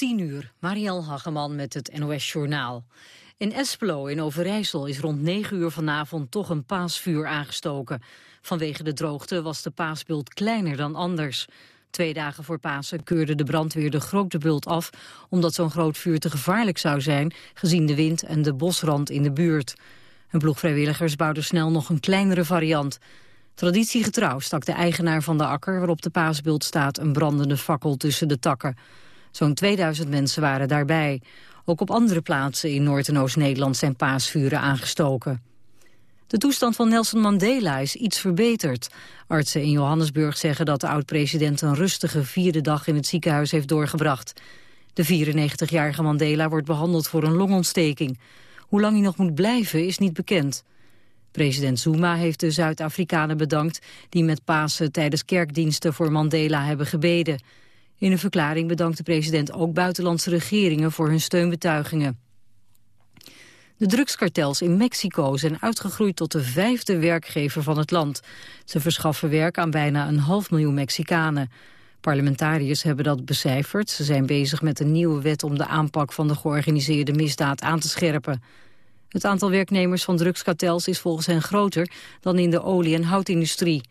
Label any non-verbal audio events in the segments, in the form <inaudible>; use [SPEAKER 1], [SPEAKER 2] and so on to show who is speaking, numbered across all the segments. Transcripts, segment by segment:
[SPEAKER 1] 10 uur, Marielle Hageman met het NOS Journaal. In Espelo in Overijssel is rond 9 uur vanavond toch een paasvuur aangestoken. Vanwege de droogte was de paasbult kleiner dan anders. Twee dagen voor Pasen keurde de brandweer de grote bult af... omdat zo'n groot vuur te gevaarlijk zou zijn... gezien de wind en de bosrand in de buurt. Een ploeg vrijwilligers bouwde snel nog een kleinere variant. Traditiegetrouw stak de eigenaar van de akker waarop de paasbult staat... een brandende fakkel tussen de takken. Zo'n 2000 mensen waren daarbij. Ook op andere plaatsen in Noord- en Oost-Nederland zijn paasvuren aangestoken. De toestand van Nelson Mandela is iets verbeterd. Artsen in Johannesburg zeggen dat de oud-president een rustige vierde dag in het ziekenhuis heeft doorgebracht. De 94-jarige Mandela wordt behandeld voor een longontsteking. Hoe lang hij nog moet blijven is niet bekend. President Zuma heeft de Zuid-Afrikanen bedankt... die met Pasen tijdens kerkdiensten voor Mandela hebben gebeden. In een verklaring bedankt de president ook buitenlandse regeringen... voor hun steunbetuigingen. De drugskartels in Mexico zijn uitgegroeid tot de vijfde werkgever van het land. Ze verschaffen werk aan bijna een half miljoen Mexicanen. Parlementariërs hebben dat becijferd. Ze zijn bezig met een nieuwe wet om de aanpak van de georganiseerde misdaad aan te scherpen. Het aantal werknemers van drugskartels is volgens hen groter dan in de olie- en houtindustrie.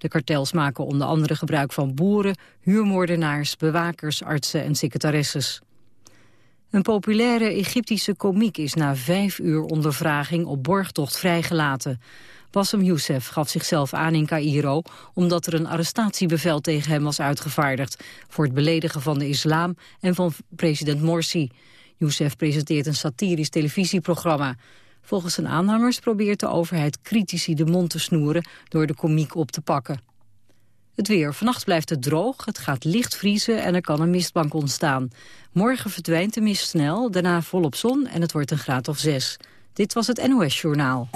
[SPEAKER 1] De kartels maken onder andere gebruik van boeren, huurmoordenaars, bewakers, artsen en secretaresses. Een populaire Egyptische komiek is na vijf uur ondervraging op borgtocht vrijgelaten. Bassem Youssef gaf zichzelf aan in Cairo omdat er een arrestatiebevel tegen hem was uitgevaardigd voor het beledigen van de islam en van president Morsi. Youssef presenteert een satirisch televisieprogramma. Volgens zijn aanhangers probeert de overheid critici de mond te snoeren door de komiek op te pakken. Het weer. Vannacht blijft het droog, het gaat licht vriezen en er kan een mistbank ontstaan. Morgen verdwijnt de mist snel, daarna volop zon en het wordt een graad of zes. Dit was het NOS Journaal.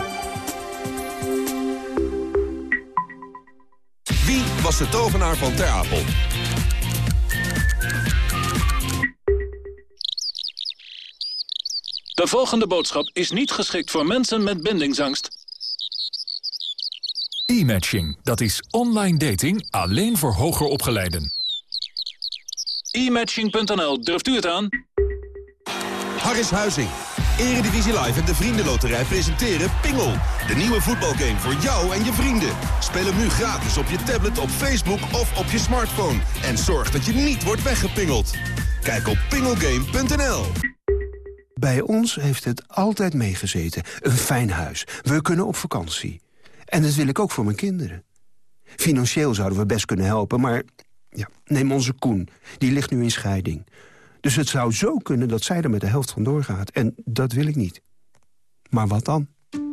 [SPEAKER 2] Wie was de tovenaar van Ter Apel?
[SPEAKER 3] De volgende boodschap is niet geschikt voor mensen met bindingsangst.
[SPEAKER 4] E-matching, dat is online dating alleen voor hoger opgeleiden.
[SPEAKER 3] E-matching.nl, durft u het aan?
[SPEAKER 2] Harris Huizing. Eredivisie Live en de Vriendenloterij presenteren Pingel. De nieuwe voetbalgame voor jou en je vrienden. Speel hem nu gratis op je tablet, op Facebook of op je smartphone. En zorg dat je niet wordt weggepingeld. Kijk op pingelgame.nl.
[SPEAKER 5] Bij ons heeft het altijd meegezeten. Een fijn huis. We kunnen op vakantie. En dat wil ik ook voor mijn kinderen. Financieel zouden we best kunnen helpen, maar... Ja, neem onze Koen. Die ligt nu in scheiding. Dus het zou zo kunnen dat zij er met de helft van doorgaat. En dat wil ik niet. Maar wat dan?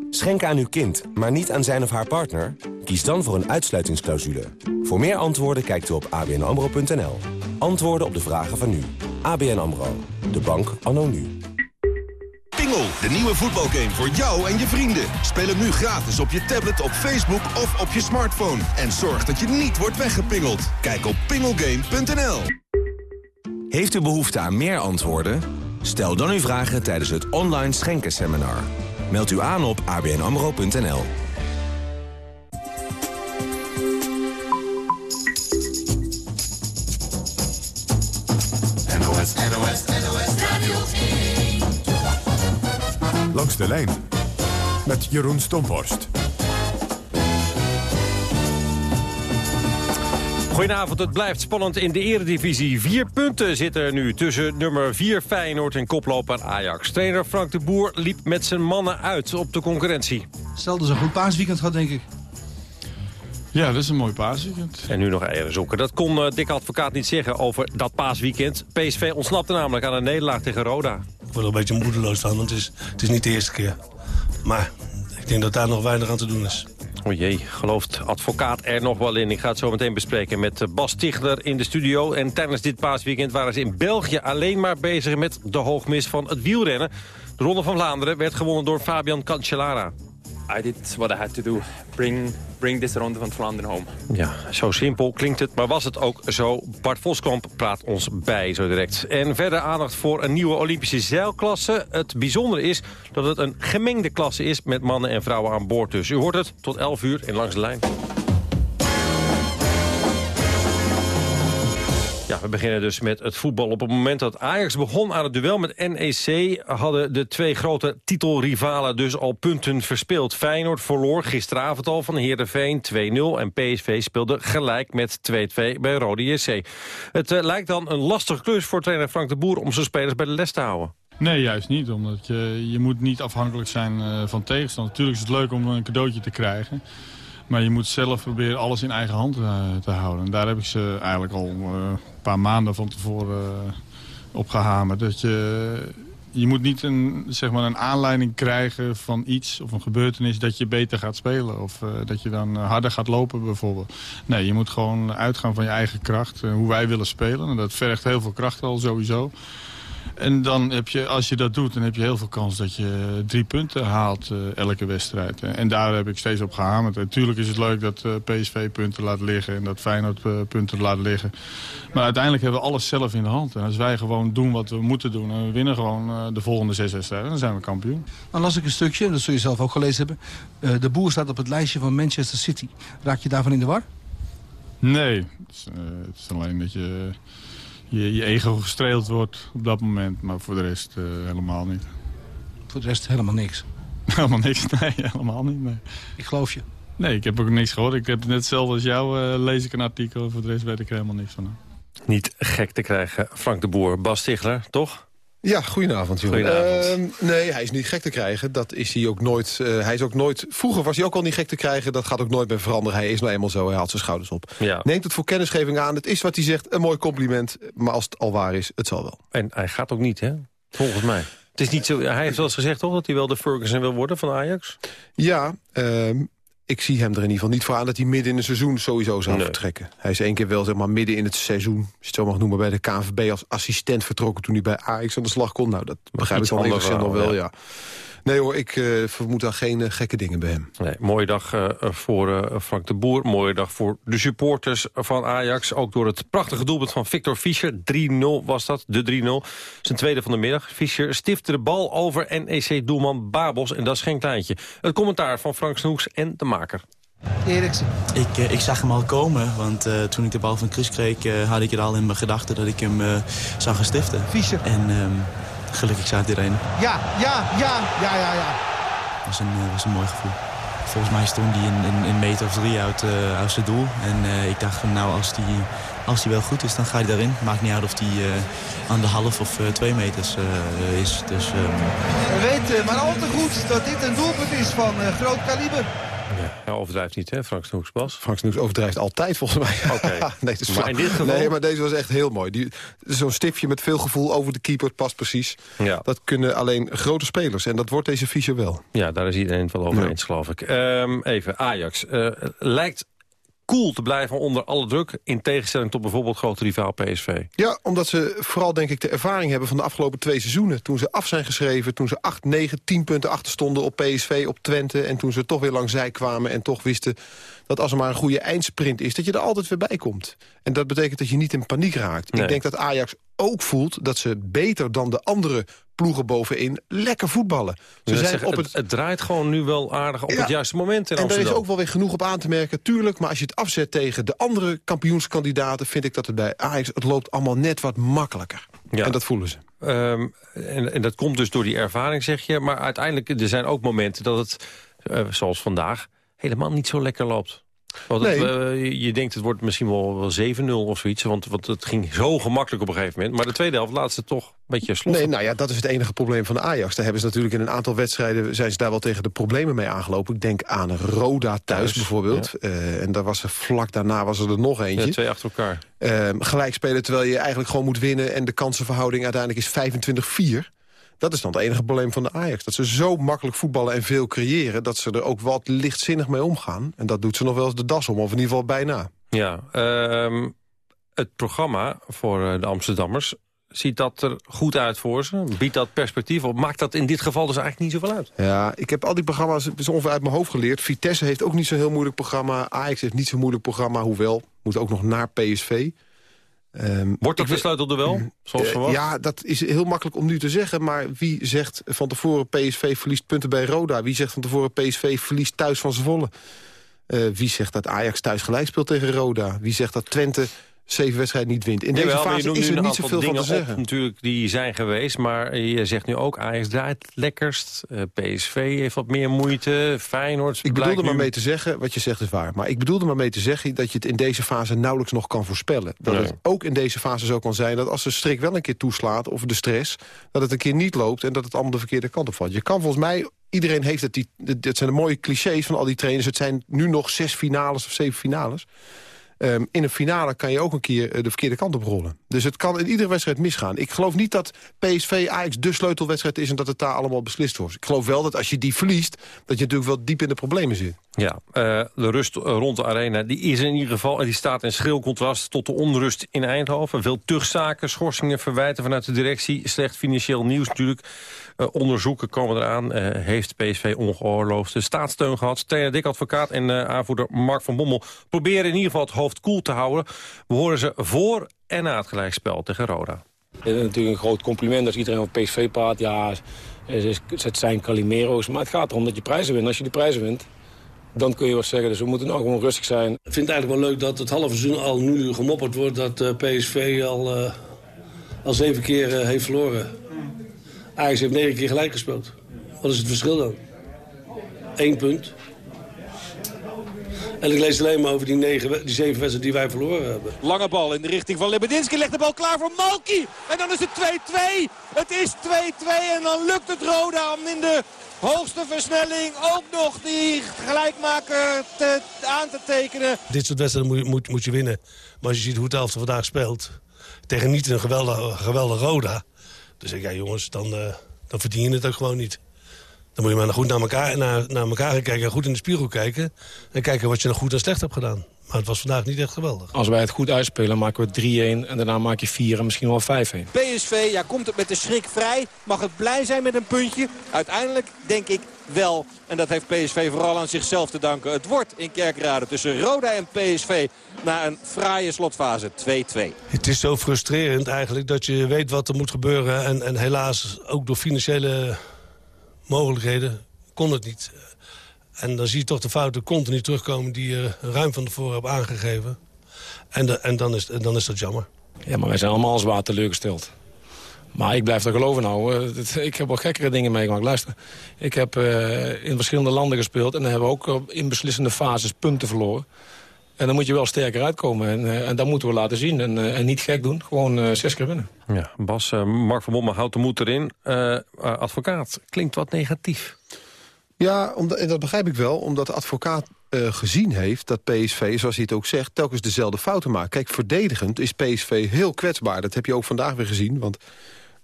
[SPEAKER 6] Schenken aan uw kind, maar niet aan zijn of haar partner? Kies dan voor een uitsluitingsclausule. Voor meer antwoorden kijkt u op abnamro.nl. Antwoorden op de vragen van nu. ABN AMRO. De bank anno nu.
[SPEAKER 2] Pingel, de nieuwe voetbalgame voor jou en je vrienden. Speel hem nu gratis op je tablet, op Facebook of op je smartphone. En zorg dat je niet wordt weggepingeld. Kijk op pingelgame.nl.
[SPEAKER 6] Heeft u behoefte aan meer antwoorden? Stel dan uw vragen tijdens het online schenkenseminar. Meld u aan op abnamro.nl.
[SPEAKER 4] Langs de lijn met Jeroen Stomhorst.
[SPEAKER 7] Goedenavond, het blijft spannend in de eredivisie. Vier punten zitten er nu tussen nummer 4 Feyenoord en koploper Ajax. Trainer Frank de Boer liep met zijn mannen uit op de concurrentie.
[SPEAKER 8] Stel dat ze een goed paasweekend gehad, denk ik.
[SPEAKER 9] Ja, dat is een mooi paasweekend.
[SPEAKER 7] En nu nog eieren zoeken. Dat kon uh, Dick Advocaat niet zeggen over dat paasweekend. PSV ontsnapte namelijk aan een nederlaag tegen Roda.
[SPEAKER 10] Ik word een beetje moedeloos van, want het is, het is niet de eerste keer. Maar ik denk dat daar nog weinig aan te doen is.
[SPEAKER 7] O jee, gelooft advocaat er nog wel in? Ik ga het zo meteen bespreken met eh, Bas Tichler in de studio. En tijdens dit paasweekend waren ze in België alleen maar bezig met de hoogmis van het wielrennen. De Ronde van Vlaanderen werd gewonnen door Fabian Cancellara.
[SPEAKER 11] I did what I had to do. Bring, bring this Ronde van Vlaanderen home.
[SPEAKER 7] Ja, zo simpel klinkt het, maar was het ook zo? Bart Voskamp praat ons bij zo direct. En verder aandacht voor een nieuwe Olympische zeilklasse. Het bijzondere is dat het een gemengde klasse is met mannen en vrouwen aan boord. Dus u hoort het tot 11 uur in Langs de Lijn. We beginnen dus met het voetbal. Op het moment dat Ajax begon aan het duel met NEC... hadden de twee grote titelrivalen dus al punten verspeeld. Feyenoord verloor gisteravond al van Heerenveen 2-0... en PSV speelde gelijk met 2-2 bij Rode JC. Het uh, lijkt dan een lastige klus voor trainer Frank de Boer... om zijn spelers bij de les te houden.
[SPEAKER 9] Nee, juist niet. Omdat je, je moet niet afhankelijk zijn uh, van tegenstander. Natuurlijk is het leuk om een cadeautje te krijgen... Maar je moet zelf proberen alles in eigen hand uh, te houden. En daar heb ik ze eigenlijk al uh, een paar maanden van tevoren uh, op gehamerd. Dat je, je moet niet een, zeg maar een aanleiding krijgen van iets of een gebeurtenis dat je beter gaat spelen. Of dat je dan harder gaat lopen bijvoorbeeld. Nee, je moet gewoon uitgaan van je eigen kracht. hoe wij willen spelen. En dat vergt heel veel kracht al sowieso. En dan heb je, als je dat doet, dan heb je heel veel kans dat je drie punten haalt uh, elke wedstrijd. En daar heb ik steeds op gehamerd. Natuurlijk is het leuk dat uh, PSV punten laat liggen en dat Feyenoord uh, punten laat liggen. Maar uiteindelijk hebben we alles zelf in de hand. En als wij gewoon doen wat we moeten doen en we winnen gewoon de volgende zes wedstrijden, dan zijn we kampioen.
[SPEAKER 8] Dan las ik een stukje, dat zul je zelf ook gelezen hebben. de boer staat op het lijstje van Manchester City. Raak je daarvan in de war?
[SPEAKER 9] Nee, het is, het is alleen dat je je, je ego gestreeld wordt op dat moment. Maar voor de rest uh, helemaal niet.
[SPEAKER 8] Voor de rest helemaal niks? <laughs>
[SPEAKER 9] helemaal niks, nee, helemaal niet. Nee.
[SPEAKER 8] Ik geloof je.
[SPEAKER 9] Nee, ik heb ook niks gehoord. Ik heb net hetzelfde als jou, uh, lees ik een artikel. Voor de rest weet ik er helemaal niks van.
[SPEAKER 7] Niet gek te krijgen, Frank de Boer. Bas Stigler, toch?
[SPEAKER 12] Ja, goedenavond.
[SPEAKER 7] Goedenavond.
[SPEAKER 12] Uh, nee, hij is niet gek te krijgen. Dat is hij ook nooit. Uh, hij is ook nooit. Vroeger was hij ook al niet gek te krijgen. Dat gaat ook nooit meer veranderen. Hij is nou eenmaal zo. Hij haalt zijn schouders op.
[SPEAKER 7] Ja.
[SPEAKER 12] Neemt het voor kennisgeving aan. Het is wat hij zegt. Een mooi compliment. Maar als het al waar is, het zal wel.
[SPEAKER 7] En hij gaat ook niet, hè? Volgens mij. Het is niet zo, hij heeft wel eens gezegd, toch, dat hij wel de Ferguson wil worden van Ajax?
[SPEAKER 12] Ja, uh, ik zie hem er in ieder geval niet voor aan dat hij midden in het seizoen sowieso zou nee. vertrekken. Hij is één keer wel zeg maar, midden in het seizoen, als je het zo mag noemen, bij de KNVB als assistent vertrokken toen hij bij Ajax aan de slag kon. Nou, dat begrijp ik dan nog wel, ja. ja. Nee hoor, ik uh, vermoed daar geen uh, gekke dingen bij hem.
[SPEAKER 7] Nee, mooie dag uh, voor Frank de Boer. Mooie dag voor de supporters van Ajax. Ook door het prachtige doelpunt van Victor Fischer. 3-0 was dat, de 3-0. Zijn tweede van de middag. Fischer stifte de bal over NEC-doelman Babos. En dat is geen kleintje. Het commentaar van Frank Snoeks en de maker.
[SPEAKER 13] Eriksen. Ik, ik zag hem al komen, want toen ik de bal van Chris kreeg... had ik het al in mijn gedachten dat ik hem zou gaan stiften.
[SPEAKER 8] Fischer.
[SPEAKER 13] En... Um, Gelukkig hij erin.
[SPEAKER 8] Ja, ja, ja, ja, ja, ja.
[SPEAKER 13] Dat was een, uh, was een mooi gevoel. Volgens mij stond hij in, in, in meter of drie uit, uh, uit zijn doel. En uh, ik dacht van nou, als die, als die wel goed is, dan ga hij daarin. Maakt niet uit of die aan de half of twee meters is. Dus, um...
[SPEAKER 8] We weten maar al te goed dat dit een doelpunt is van groot kaliber.
[SPEAKER 7] Ja, hij overdrijft niet, hè, Frank Snoeks, Bas?
[SPEAKER 12] Frank Snoeks overdrijft altijd, volgens mij. <laughs>
[SPEAKER 7] Oké. Okay.
[SPEAKER 12] nee,
[SPEAKER 7] maar in dit geval...
[SPEAKER 12] nee, maar deze was echt heel mooi. Zo'n stiftje met veel gevoel over de keeper past precies.
[SPEAKER 7] Ja.
[SPEAKER 12] Dat kunnen alleen grote spelers. En dat wordt deze Fischer wel.
[SPEAKER 7] Ja, daar is iedereen het wel over eens, geloof ik. Um, even, Ajax. Uh, lijkt cool te blijven onder alle druk... in tegenstelling tot bijvoorbeeld grote rivaal PSV.
[SPEAKER 12] Ja, omdat ze vooral denk ik de ervaring hebben van de afgelopen twee seizoenen. Toen ze af zijn geschreven, toen ze 8, 9, 10 punten achter stonden op PSV, op Twente... en toen ze toch weer langs zij kwamen en toch wisten dat als er maar een goede eindsprint is... dat je er altijd weer bij komt. En dat betekent dat je niet in paniek raakt.
[SPEAKER 7] Nee.
[SPEAKER 12] Ik denk dat Ajax ook voelt dat ze beter dan de andere ploegen bovenin lekker voetballen. Ze zijn
[SPEAKER 7] zeggen,
[SPEAKER 12] op
[SPEAKER 7] het,
[SPEAKER 12] het,
[SPEAKER 7] het, draait gewoon nu wel aardig op ja, het juiste moment in
[SPEAKER 12] En
[SPEAKER 7] Amsterdam.
[SPEAKER 12] daar is ook wel weer genoeg op aan te merken, tuurlijk. Maar als je het afzet tegen de andere kampioenskandidaten... vind ik dat het bij Ajax, het loopt allemaal net wat makkelijker.
[SPEAKER 7] Ja.
[SPEAKER 12] En dat voelen ze.
[SPEAKER 7] Um, en, en, dat komt dus door die ervaring, zeg je. Maar uiteindelijk, er zijn ook momenten dat het, uh, zoals vandaag... helemaal niet zo lekker loopt. Want het,
[SPEAKER 12] Nee.
[SPEAKER 7] uh, je denkt het wordt misschien wel, wel 7-0 of zoiets. Want, want het ging zo gemakkelijk op een gegeven moment. Maar de tweede helft laat ze toch een beetje slot.
[SPEAKER 12] Nee, nou ja, dat is het enige probleem van de Ajax. Daar hebben ze natuurlijk in een aantal wedstrijden... zijn ze daar wel tegen de problemen mee aangelopen. Ik denk aan Roda thuis,
[SPEAKER 7] Thuis,
[SPEAKER 12] bijvoorbeeld. Uh, en daar was er vlak daarna was er, er nog eentje.
[SPEAKER 7] Ja, twee achter elkaar.
[SPEAKER 12] Uh, gelijk spelen terwijl je eigenlijk gewoon moet winnen... en de kansenverhouding uiteindelijk is 25-4. Dat is dan het enige probleem van de Ajax. Dat ze zo makkelijk voetballen en veel creëren... dat ze er ook wat lichtzinnig mee omgaan. En dat doet ze nog wel eens de das om, of in ieder geval bijna.
[SPEAKER 7] Ja, um, het programma voor uh, de Amsterdammers... Ziet dat er goed uit voor ze? Biedt dat perspectief op? Maakt dat in dit geval dus eigenlijk niet zoveel uit?
[SPEAKER 12] Ja, ik heb al die programma's dus ongeveer uit mijn hoofd geleerd. Vitesse heeft ook niet zo'n heel moeilijk programma. Ajax heeft niet zo'n moeilijk programma, hoewel. Moet ook nog naar PSV.
[SPEAKER 7] Um, Wordt dat besluitelde wel, zoals
[SPEAKER 12] uh,
[SPEAKER 7] verwacht?
[SPEAKER 12] Ja, dat is heel makkelijk om nu te zeggen. Maar wie zegt van tevoren PSV verliest punten bij Roda? Wie zegt van tevoren PSV verliest thuis van Zwolle? Uh, wie zegt dat Ajax thuis gelijk speelt tegen Roda? Wie zegt dat Twente zeven wedstrijden niet wint. In deze
[SPEAKER 7] Jawel,
[SPEAKER 12] fase is er niet zoveel van te
[SPEAKER 7] op
[SPEAKER 12] zeggen.
[SPEAKER 7] natuurlijk die zijn geweest. Maar je zegt nu ook, Ajax draait het lekkerst. Eh, PSV heeft wat meer moeite. Feyenoord
[SPEAKER 12] Ik bedoelde
[SPEAKER 7] blijkt
[SPEAKER 12] maar mee te zeggen, wat je zegt is waar... maar ik bedoelde maar mee te zeggen dat je het in deze fase nauwelijks nog kan voorspellen. Dat
[SPEAKER 7] Nee.
[SPEAKER 12] het ook in deze fase zo kan zijn dat als de strik wel een keer toeslaat... of de stress, dat het een keer niet loopt... en dat het allemaal de verkeerde kant op valt. Je kan volgens mij, iedereen heeft het... Die, dit zijn de mooie clichés van al die trainers. Het zijn nu nog zes finales of zeven finales. Ehm, in een finale kan je ook een keer eh, de verkeerde kant op rollen. Dus het kan in iedere wedstrijd misgaan. Ik geloof niet dat PSV Ajax de sleutelwedstrijd is... en dat het daar allemaal beslist wordt. Ik geloof wel dat als je die verliest... dat je natuurlijk wel diep in de problemen zit.
[SPEAKER 7] Ja, eh, de rust rond de arena die is in ieder geval... en die staat in schril contrast tot de onrust in Eindhoven. Veel tuchtzaken, schorsingen, verwijten vanuit de directie. Slecht financieel nieuws natuurlijk. Eh, onderzoeken komen eraan. Eh, heeft PSV ongeoorloofde staatssteun gehad? Trainer Dick Advocaat en eh, aanvoerder Mark van Bommel... proberen in ieder geval het hoofd koel te houden. We horen ze voor en na het gelijkspel tegen Roda.
[SPEAKER 14] Het is natuurlijk een groot compliment als iedereen over PSV praat. Ja, het, is- het zijn Calimero's. Maar het gaat erom dat je prijzen wint. Als je die prijzen wint, dan kun je wat zeggen. Dus we moeten nou gewoon rustig zijn.
[SPEAKER 10] Ik vind het eigenlijk wel leuk dat het halve seizoen al nu gemopperd wordt... dat eh, PSV al, eh, al zeven keer eh, heeft verloren. Ajax heeft negen keer gelijk gespeeld. Wat is het verschil dan? Eén punt. En ik lees alleen maar over die, negen, die zeven wedstrijden die wij verloren hebben.
[SPEAKER 15] Lange bal in de richting van Lebedinski. Legt de bal klaar voor Malki. En dan is het 2-2. Het is 2-2 en dan lukt het Roda om in de hoogste versnelling ook nog die gelijkmaker te, aan te tekenen.
[SPEAKER 10] Dit soort wedstrijden moet, je- moet, moet je winnen. Maar als je ziet hoe het elftal vandaag speelt... tegen niet een geweldige, geweldige Roda... zeg ik, ja jongens, dan, eh, dan verdien je het ook gewoon niet. Dan moet je maar goed naar elkaar, naar, naar elkaar kijken... en goed in de spiegel kijken... en kijken wat je nog goed en slecht hebt gedaan. Maar het was vandaag niet echt geweldig.
[SPEAKER 14] Als wij het goed uitspelen, maken we 3-1 en daarna maak je 4 en misschien wel 5-1.
[SPEAKER 15] PSV, ja, komt het met de schrik vrij. Mag het blij zijn met een puntje? Uiteindelijk denk ik wel. En dat heeft PSV vooral aan zichzelf te danken. Het wordt in Kerkrade tussen Roda en PSV na een fraaie slotfase 2-2.
[SPEAKER 10] Het is zo frustrerend eigenlijk dat je weet wat er moet gebeuren... en, en helaas ook door financiële mogelijkheden kon het niet. En dan zie je toch de fouten continu terugkomen die je ruim van tevoren hebt aangegeven. En, de- en dan, is, en dan is dat jammer.
[SPEAKER 14] Ja, maar wij zijn allemaal zwaar teleurgesteld. Maar ik blijf er geloven nou. Eh, Ik heb wel gekkere dingen meegemaakt. Luister, ik heb eh, in verschillende landen gespeeld... en dan hebben we ook eh, in beslissende fases punten verloren. En dan moet je wel sterker uitkomen. En, eh, en dat moeten we laten zien. En, eh, en niet gek doen. Gewoon eh, zes keer winnen.
[SPEAKER 7] Ja, Bas, eh, Mark van Bommel houdt de moed erin. Eh, eh, advocaat, klinkt wat negatief.
[SPEAKER 12] Ja, omdat, en dat begrijp ik wel, omdat de advocaat eh, gezien heeft... dat PSV, zoals hij het ook zegt, telkens dezelfde fouten maakt. Kijk, verdedigend is PSV heel kwetsbaar. Dat heb je ook vandaag weer gezien, want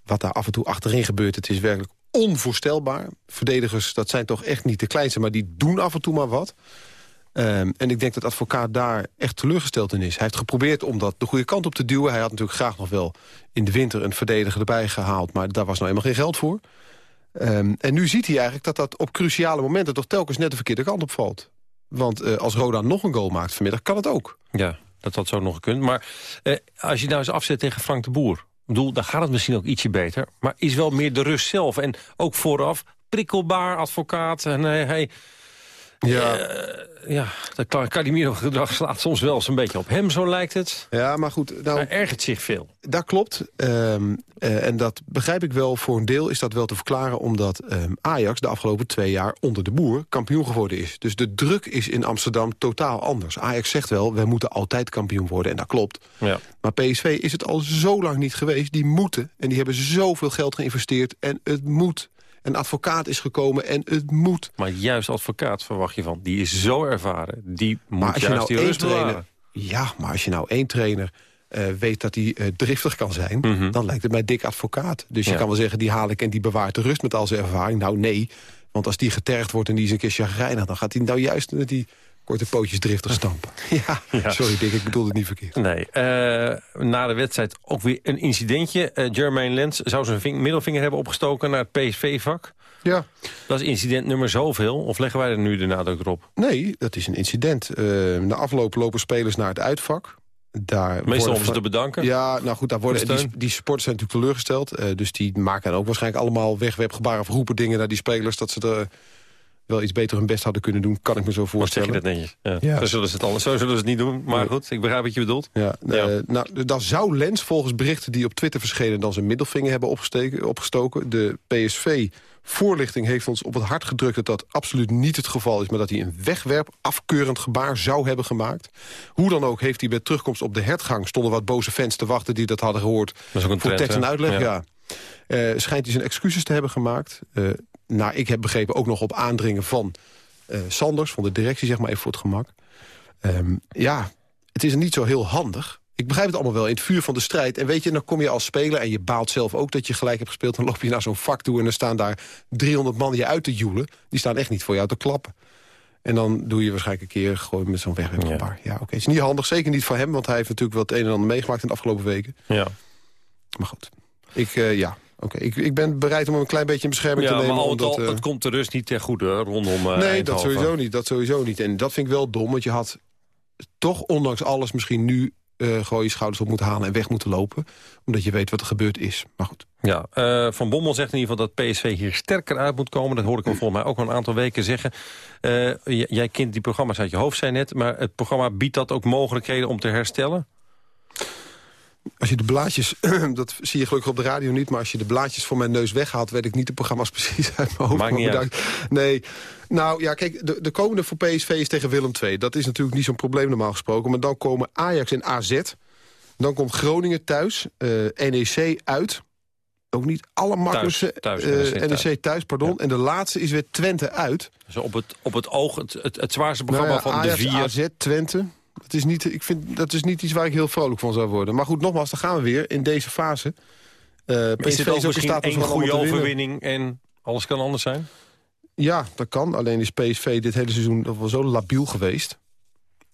[SPEAKER 12] wat daar af en toe achterin gebeurt... het is werkelijk onvoorstelbaar. Verdedigers, dat zijn toch echt niet de kleinste... maar die doen af en toe maar wat. Ehm, en ik denk dat advocaat daar echt teleurgesteld in is. Hij heeft geprobeerd om dat de goede kant op te duwen. Hij had natuurlijk graag nog wel in de winter een verdediger erbij gehaald... maar daar was nou eenmaal geen geld voor. Ehm, en nu ziet hij eigenlijk dat dat op cruciale momenten... toch telkens net de verkeerde kant op valt. Want eh, als Roda nog een goal maakt vanmiddag, kan het ook.
[SPEAKER 7] Ja, dat had zo nog gekund. Maar eh, als je nou eens afzet tegen Frank de Boer... Bedoel, dan gaat het misschien ook ietsje beter. Maar is wel meer de rust zelf. En ook vooraf, prikkelbaar, advocaat. En hij... hij
[SPEAKER 12] ja.
[SPEAKER 7] ja, dat Calimiro-gedrag slaat soms wel eens een beetje op hem, zo lijkt het.
[SPEAKER 12] Ja, maar goed. Nou,
[SPEAKER 7] hij ergert zich veel.
[SPEAKER 12] Dat klopt. Ehm, eh, en dat begrijp ik wel. Voor een deel is dat wel te verklaren... omdat ehm, Ajax de afgelopen twee jaar onder de boer kampioen geworden is. Dus de druk is in Amsterdam totaal anders. Ajax zegt wel, wij moeten altijd kampioen worden. En dat klopt.
[SPEAKER 7] Ja.
[SPEAKER 12] Maar PSV is het al zo lang niet geweest. Die moeten. En die hebben zoveel geld geïnvesteerd. En het moet. Een advocaat is gekomen en het moet.
[SPEAKER 7] Maar juist advocaat verwacht je van. Die is zo ervaren. Die moet
[SPEAKER 12] Maar als je
[SPEAKER 7] juist
[SPEAKER 12] nou
[SPEAKER 7] die
[SPEAKER 12] trainer... Ja, maar als je nou één trainer eh, weet dat hij eh, driftig kan zijn... dan lijkt het mij dik advocaat. Dus je
[SPEAKER 7] Mhm.
[SPEAKER 12] Kan wel zeggen, die haal ik en die bewaart de rust met al zijn ervaring. Nou, nee. Want als die getergd wordt en die is een keer chagrijnig... dan gaat hij nou juist met die korte pootjes driftig stampen. <laughs> ja,
[SPEAKER 7] Ja.
[SPEAKER 12] sorry Dick, ik bedoel het niet verkeerd.
[SPEAKER 7] Nee, eh, na de wedstrijd ook weer een incidentje. Eh Jermaine Lens zou zijn ving- middelvinger hebben opgestoken naar het PSV-vak.
[SPEAKER 12] Ja.
[SPEAKER 7] Dat is incident nummer zoveel. Of leggen wij er nu de nadruk erop?
[SPEAKER 12] Nee, dat is een incident. Eh, na afloop lopen spelers naar het uitvak. Daar
[SPEAKER 7] Meestal om ze te bedanken.
[SPEAKER 12] Ja, nou goed, daar worden, die, die supporters zijn natuurlijk teleurgesteld. eh, dus die maken dan ook waarschijnlijk allemaal wegwerpgebaren of roepen dingen naar die spelers. Dat ze er wel iets beter hun best hadden kunnen doen, kan ik me zo
[SPEAKER 7] Wat zeg
[SPEAKER 12] voorstellen.
[SPEAKER 7] je dat netjes? Ja. Zo, zullen ze het al, zo zullen ze het niet doen. Maar goed, ik begrijp wat je bedoelt.
[SPEAKER 12] Ja, eh, nou, dan zou Lens volgens berichten die op Twitter verschenen... dan zijn middelvinger hebben opgestoken. De PSV-voorlichting heeft ons op het hart gedrukt... dat dat absoluut niet het geval is... maar dat hij een wegwerp afkeurend gebaar zou hebben gemaakt. Hoe dan ook heeft hij bij terugkomst op de hertgang... stonden wat boze fans te wachten die dat hadden gehoord...
[SPEAKER 7] Dat is ook een
[SPEAKER 12] voor
[SPEAKER 7] trend,
[SPEAKER 12] tekst en uitleg,
[SPEAKER 7] Ja.
[SPEAKER 12] ja. Eh, schijnt hij zijn excuses te hebben gemaakt. Eh nou, ik heb begrepen ook nog op aandringen van eh, Sanders... van de directie, zeg maar even voor het gemak. Ehm, ja, het is niet zo heel handig. Ik begrijp het allemaal wel, in het vuur van de strijd. En weet je, dan kom je als speler en je baalt zelf ook dat je gelijk hebt gespeeld... dan loop je naar zo'n vak toe en dan staan daar 300 man je uit te joelen. Die staan echt niet voor jou te klappen. En dan doe je waarschijnlijk een keer gewoon met zo'n wegwerpgebaar. Ja, oké. Het is niet handig, zeker niet voor hem... want hij heeft natuurlijk wat het een en ander meegemaakt in de afgelopen weken.
[SPEAKER 7] Ja.
[SPEAKER 12] Maar goed, ik, eh, ja, oké. Ik, ik ben bereid om hem een klein beetje in bescherming
[SPEAKER 7] Ja,
[SPEAKER 12] te nemen.
[SPEAKER 7] maar al met
[SPEAKER 12] omdat,
[SPEAKER 7] al,
[SPEAKER 12] eh,
[SPEAKER 7] het komt de rust niet ten goede rondom eh,
[SPEAKER 12] nee, dat sowieso niet. Dat sowieso niet. En dat vind ik wel dom, want je had toch ondanks alles misschien nu... eh, gewoon je schouders op moeten halen en weg moeten lopen. Omdat je weet wat er gebeurd is. Maar goed.
[SPEAKER 7] Ja, Van Bommel zegt in ieder geval dat PSV hier sterker uit moet komen. Dat hoorde ik hem volgens mij ook al een aantal weken zeggen. Jij kent die programma's uit je hoofd, zei net. Maar het programma biedt dat ook mogelijkheden om te herstellen?
[SPEAKER 12] Als je de blaadjes, <clears throat> dat zie je gelukkig op de radio niet... maar als je de blaadjes voor mijn neus weghaalt... weet ik niet de programma's <laughs> precies uit mijn hoofd.
[SPEAKER 7] Maakt niet uit.
[SPEAKER 12] Nee, nou ja, kijk, de, de komende voor PSV is tegen Willem II. Dat is natuurlijk niet zo'n probleem normaal gesproken. Maar dan komen Ajax en AZ. Dan komt Groningen thuis. eh, NEC uit. Ook niet allermakkelijkste.
[SPEAKER 7] Thuis, thuis,
[SPEAKER 12] eh,
[SPEAKER 7] NEC thuis.
[SPEAKER 12] NEC thuis, pardon. En de laatste is weer Twente uit.
[SPEAKER 7] Dus op het, op het oog het, het, het zwaarste programma
[SPEAKER 12] Nou ja,
[SPEAKER 7] van
[SPEAKER 12] Ajax,
[SPEAKER 7] de vier.
[SPEAKER 12] AZ, Twente. Dat is, niet, ik vind, dat is niet iets waar ik heel vrolijk van zou worden. Maar goed, nogmaals, dan gaan we weer in deze fase. Eh
[SPEAKER 7] Is
[SPEAKER 12] PSV
[SPEAKER 7] dit ook misschien één goede overwinning en alles kan anders zijn?
[SPEAKER 12] Ja, dat kan. Alleen is PSV dit hele seizoen wel zo labiel geweest...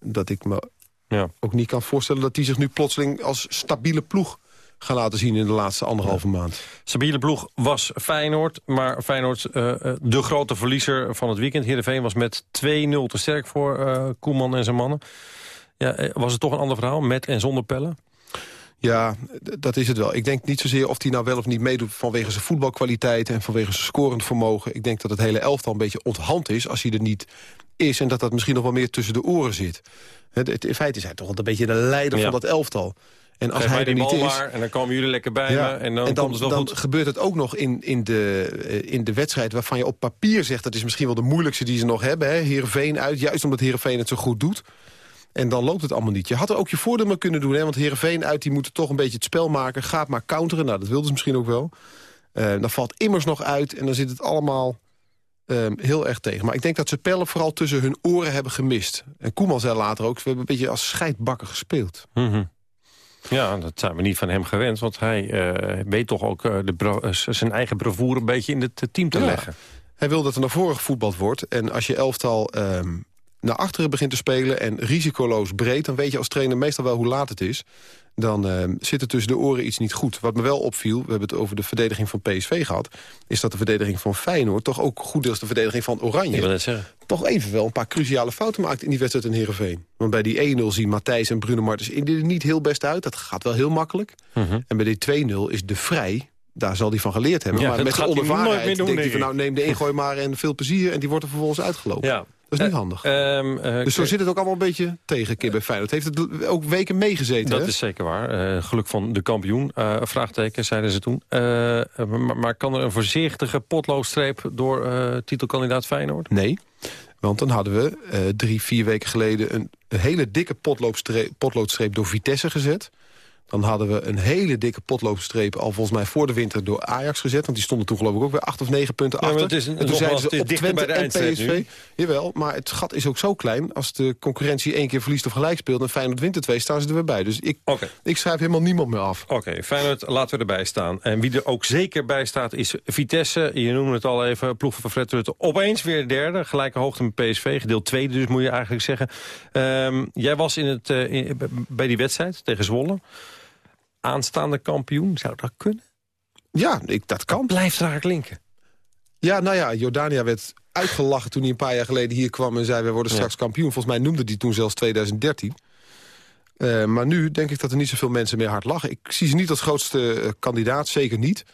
[SPEAKER 12] dat ik me
[SPEAKER 7] Ja.
[SPEAKER 12] ook niet kan voorstellen... dat die zich nu plotseling als stabiele ploeg gaan laten zien... in de laatste anderhalve maand.
[SPEAKER 7] Stabiele ploeg was Feyenoord. Maar Feyenoord, eh, eh, de grote verliezer van het weekend. Heerenveen was met 2-0 te sterk voor eh, Koeman en zijn mannen. Ja, eh, was het toch een ander verhaal, met en zonder pellen?
[SPEAKER 12] Ja, dat is het wel. Ik denk niet zozeer of hij nou wel of niet meedoet... vanwege zijn voetbalkwaliteit en vanwege zijn scorend vermogen. Ik denk dat het hele elftal een beetje onthand is als hij er niet is... en dat dat misschien nog wel meer tussen de oren zit. Het, het- in feite is hij toch wel een beetje de leider
[SPEAKER 7] Ja.
[SPEAKER 12] van dat elftal. En als
[SPEAKER 7] Geef
[SPEAKER 12] hij er niet is...
[SPEAKER 7] maar en dan komen jullie lekker bij
[SPEAKER 12] Ja,
[SPEAKER 7] me. En dan,
[SPEAKER 12] en dan,
[SPEAKER 7] komt het wel
[SPEAKER 12] dan gebeurt het ook nog in, in, de, eh, in de wedstrijd... waarvan je op papier zegt... dat is misschien wel de moeilijkste die ze nog hebben. Hè? Heerenveen uit, juist omdat Heerenveen het zo goed doet. En dan loopt het allemaal niet. Je had er ook je voordeel mee kunnen doen. Hè? Want Heerenveen uit, die moeten toch een beetje het spel maken. Gaat maar counteren. Nou, dat wilden ze misschien ook wel. Eh, dan valt immers nog uit. En dan zit het allemaal ehm, heel erg tegen. Maar ik denk dat ze pellen vooral tussen hun oren hebben gemist. En Koeman zei later ook... we hebben een beetje als scheidbakken gespeeld.
[SPEAKER 7] Mhm. Ja, dat zijn we niet van hem gewend. Want hij eh, weet toch ook eh, de zijn eigen bravoure een beetje in het team te
[SPEAKER 12] Ja.
[SPEAKER 7] leggen.
[SPEAKER 12] Hij wil dat er naar voren gevoetbald wordt. En als je elftal ehm, naar achteren begint te spelen en risicoloos breed... dan weet je als trainer meestal wel hoe laat het is. Dan ehm, zit er tussen de oren iets niet goed. Wat me wel opviel, we hebben het over de verdediging van PSV gehad... is dat de verdediging van Feyenoord toch ook goed deels de verdediging van
[SPEAKER 7] Ik wil
[SPEAKER 12] Oranje... toch even wel een paar cruciale fouten maakt in die wedstrijd in Heerenveen. Want bij die 1-0 zien Matthijs en Bruno Martens er niet heel best uit. Dat gaat wel heel makkelijk.
[SPEAKER 7] Mhm.
[SPEAKER 12] En bij die 2-0 is de Vrij... Daar zal hij van geleerd hebben.
[SPEAKER 7] Ja,
[SPEAKER 12] maar met
[SPEAKER 7] nooit
[SPEAKER 12] onervarenheid denkt hij van... nou, neem de ingooi maar en veel plezier. En die wordt er vervolgens uitgelopen.
[SPEAKER 7] Ja.
[SPEAKER 12] Dat is niet handig.
[SPEAKER 7] Ehm, eh,
[SPEAKER 12] dus zo zit het ook allemaal een beetje tegen bij Feyenoord. Heeft het ook weken meegezeten,
[SPEAKER 7] Dat
[SPEAKER 12] hè?
[SPEAKER 7] is zeker waar. Eh, geluk van de kampioen, eh, vraagteken, zeiden ze toen. Eh, maar, maar kan er een voorzichtige potloodstreep door eh, titelkandidaat Feyenoord?
[SPEAKER 12] Nee, want dan hadden we eh, drie, vier weken geleden... een, een hele dikke potloodstreep, potloodstreep door Vitesse gezet. Dan hadden we een hele dikke potloodstreep... al volgens mij voor de winter door Ajax gezet. Want die stonden toen geloof ik ook weer acht of negen punten
[SPEAKER 7] Ja,
[SPEAKER 12] achter.
[SPEAKER 7] het is een-
[SPEAKER 12] en toen zeiden ze op Twente
[SPEAKER 7] bij de
[SPEAKER 12] en PSV...
[SPEAKER 7] nu.
[SPEAKER 12] Jawel, maar het gat is ook zo klein. Als de concurrentie één keer verliest of gelijk speelt... en Feyenoord wint er twee, staan ze er weer bij. Dus ik, ik schrijf helemaal niemand meer af.
[SPEAKER 7] Oké, Feyenoord laten we erbij staan. En wie er ook zeker bij staat is Vitesse. Je noemde het al even, ploeg van Fred Rutte. Opeens weer derde, gelijke hoogte met PSV. Gedeeld tweede dus, moet je eigenlijk zeggen. Ehm, jij was in het, eh, in- bij die wedstrijd tegen Zwolle. Aanstaande kampioen, zou dat kunnen?
[SPEAKER 12] Ja, ik, dat kan.
[SPEAKER 7] Blijft raar klinken.
[SPEAKER 12] Ja, nou ja, Jordania werd uitgelachen toen hij een paar jaar geleden hier kwam... en zei, we worden
[SPEAKER 7] Ja.
[SPEAKER 12] straks kampioen. Volgens mij noemde hij toen zelfs 2013. Eh, maar nu denk ik dat er niet zoveel mensen meer hard lachen. Ik zie ze niet als grootste eh, kandidaat, zeker niet.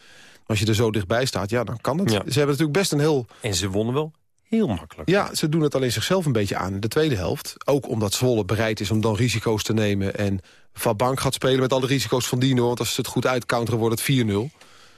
[SPEAKER 12] Als je er zo dichtbij staat, ja, dan kan het.
[SPEAKER 7] Ja.
[SPEAKER 12] Ze hebben natuurlijk best een heel...
[SPEAKER 7] En ze wonnen wel heel makkelijk.
[SPEAKER 12] Ja, ze doen het alleen zichzelf een beetje aan in de tweede helft. Ook omdat Zwolle bereid is om dan risico's te nemen... en Van Bank gaat spelen met alle risico's van Dino... want als ze het goed uitcounteren wordt het 4-0.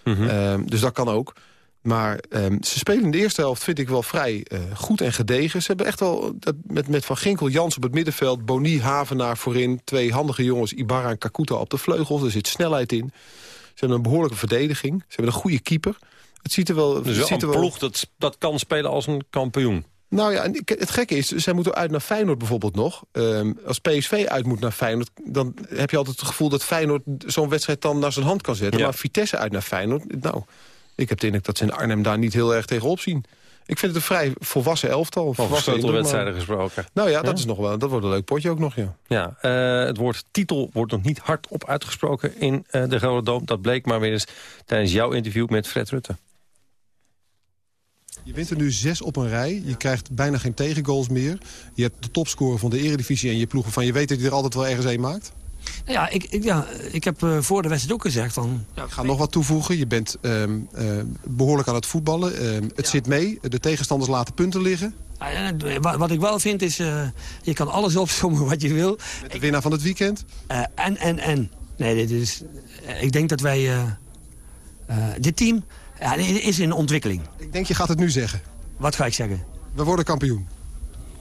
[SPEAKER 7] Mhm.
[SPEAKER 12] Ehm, dus dat kan ook. Maar ehm, ze spelen in de eerste helft, vind ik wel vrij eh, goed en gedegen. Ze hebben echt wel, dat, met, met Van Ginkel, Jans op het middenveld... Boni, Havenaar voorin, twee handige jongens... Ibarra en Kakuta op de vleugels, er zit snelheid in. Ze hebben een behoorlijke verdediging. Ze hebben een goede keeper. Het ziet er wel...
[SPEAKER 7] Dus wel
[SPEAKER 12] ziet
[SPEAKER 7] een
[SPEAKER 12] er wel...
[SPEAKER 7] ploeg dat, dat kan spelen als een kampioen.
[SPEAKER 12] Nou ja, het gekke is, zij moeten uit naar Feyenoord bijvoorbeeld nog. Ehm, als PSV uit moet naar Feyenoord... dan heb je altijd het gevoel dat Feyenoord zo'n wedstrijd dan naar zijn hand kan zetten.
[SPEAKER 7] Ja.
[SPEAKER 12] Maar Vitesse uit naar Feyenoord, nou... ik heb de indruk dat ze in Arnhem daar niet heel erg tegenop zien. Ik vind het een vrij volwassen elftal.
[SPEAKER 7] Over sleutelwedstrijden gesproken.
[SPEAKER 12] Nou ja, dat,
[SPEAKER 7] Ja?
[SPEAKER 12] Is nog wel, dat wordt een leuk potje ook nog, ja.
[SPEAKER 7] Ja, eh, het woord titel wordt nog niet hardop uitgesproken in eh, de Gelderdoom. Dat bleek maar weer eens tijdens jouw interview met Fred Rutte.
[SPEAKER 16] Je wint er nu zes op een rij. Je krijgt bijna geen tegengoals meer. Je hebt de topscorer van de eredivisie en je ploegen van... je weet dat je er altijd wel ergens een maakt.
[SPEAKER 17] Ja, ik, ik, ja, ik heb eh, voor de wedstrijd ook gezegd van...
[SPEAKER 16] Ik ga nog wat toevoegen. Je bent ehm, eh, behoorlijk aan het voetballen. Ehm, het zit mee. De tegenstanders laten punten liggen.
[SPEAKER 17] Ah, ja, Wat, ik wel vind is, eh, je kan alles <laughs> opzommen wat je wil.
[SPEAKER 16] Met de winnaar van het weekend.
[SPEAKER 17] En, en, en. Nee, dit is, ik denk dat wij... dit team ja, is in ontwikkeling.
[SPEAKER 16] Ik denk, je gaat het nu zeggen.
[SPEAKER 17] Wat ga ik zeggen?
[SPEAKER 16] We worden kampioen.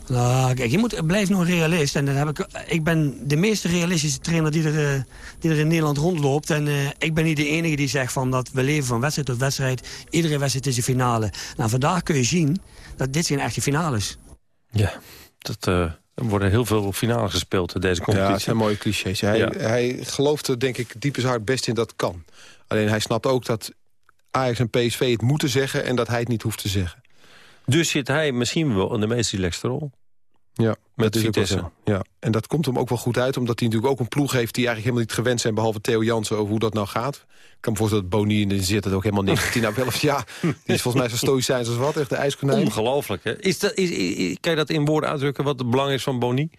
[SPEAKER 17] Nou, kijk, je moet, blijf nog realist. En dan heb ik, ik ben de meest realistische trainer die er, eh, die er in Nederland rondloopt. En eh, ik ben niet de enige die zegt van dat we leven van wedstrijd tot wedstrijd. Iedere wedstrijd is een finale. Nou, vandaag kun je zien dat dit zijn echte finales.
[SPEAKER 7] Ja, dat, eh, er worden heel veel finales gespeeld in deze
[SPEAKER 12] Ja,
[SPEAKER 7] competitie.
[SPEAKER 12] het zijn mooie clichés. Hij,
[SPEAKER 7] Ja.
[SPEAKER 12] hij gelooft er denk ik diep in zijn hart best in dat kan. Alleen hij snapt ook dat Ajax en PSV het moeten zeggen... en dat hij het niet hoeft te zeggen.
[SPEAKER 7] Dus zit hij misschien wel in de meest relaxte rol.
[SPEAKER 12] Ja,
[SPEAKER 7] Met Vitesse.
[SPEAKER 12] Ja. En dat komt hem ook wel goed uit, omdat hij natuurlijk ook een ploeg heeft... die eigenlijk helemaal niet gewend zijn, behalve Theo Jansen, over hoe dat nou gaat. Ik kan me voorstellen dat Boni in de zit het ook helemaal niks. Die nou wel eens, ja, die is volgens mij zo stoïcijns als wat, echt de ijskonijn.
[SPEAKER 7] Ongelooflijk, hè? Is dat, is, is- kan je dat in woorden uitdrukken wat het belang is van Boni?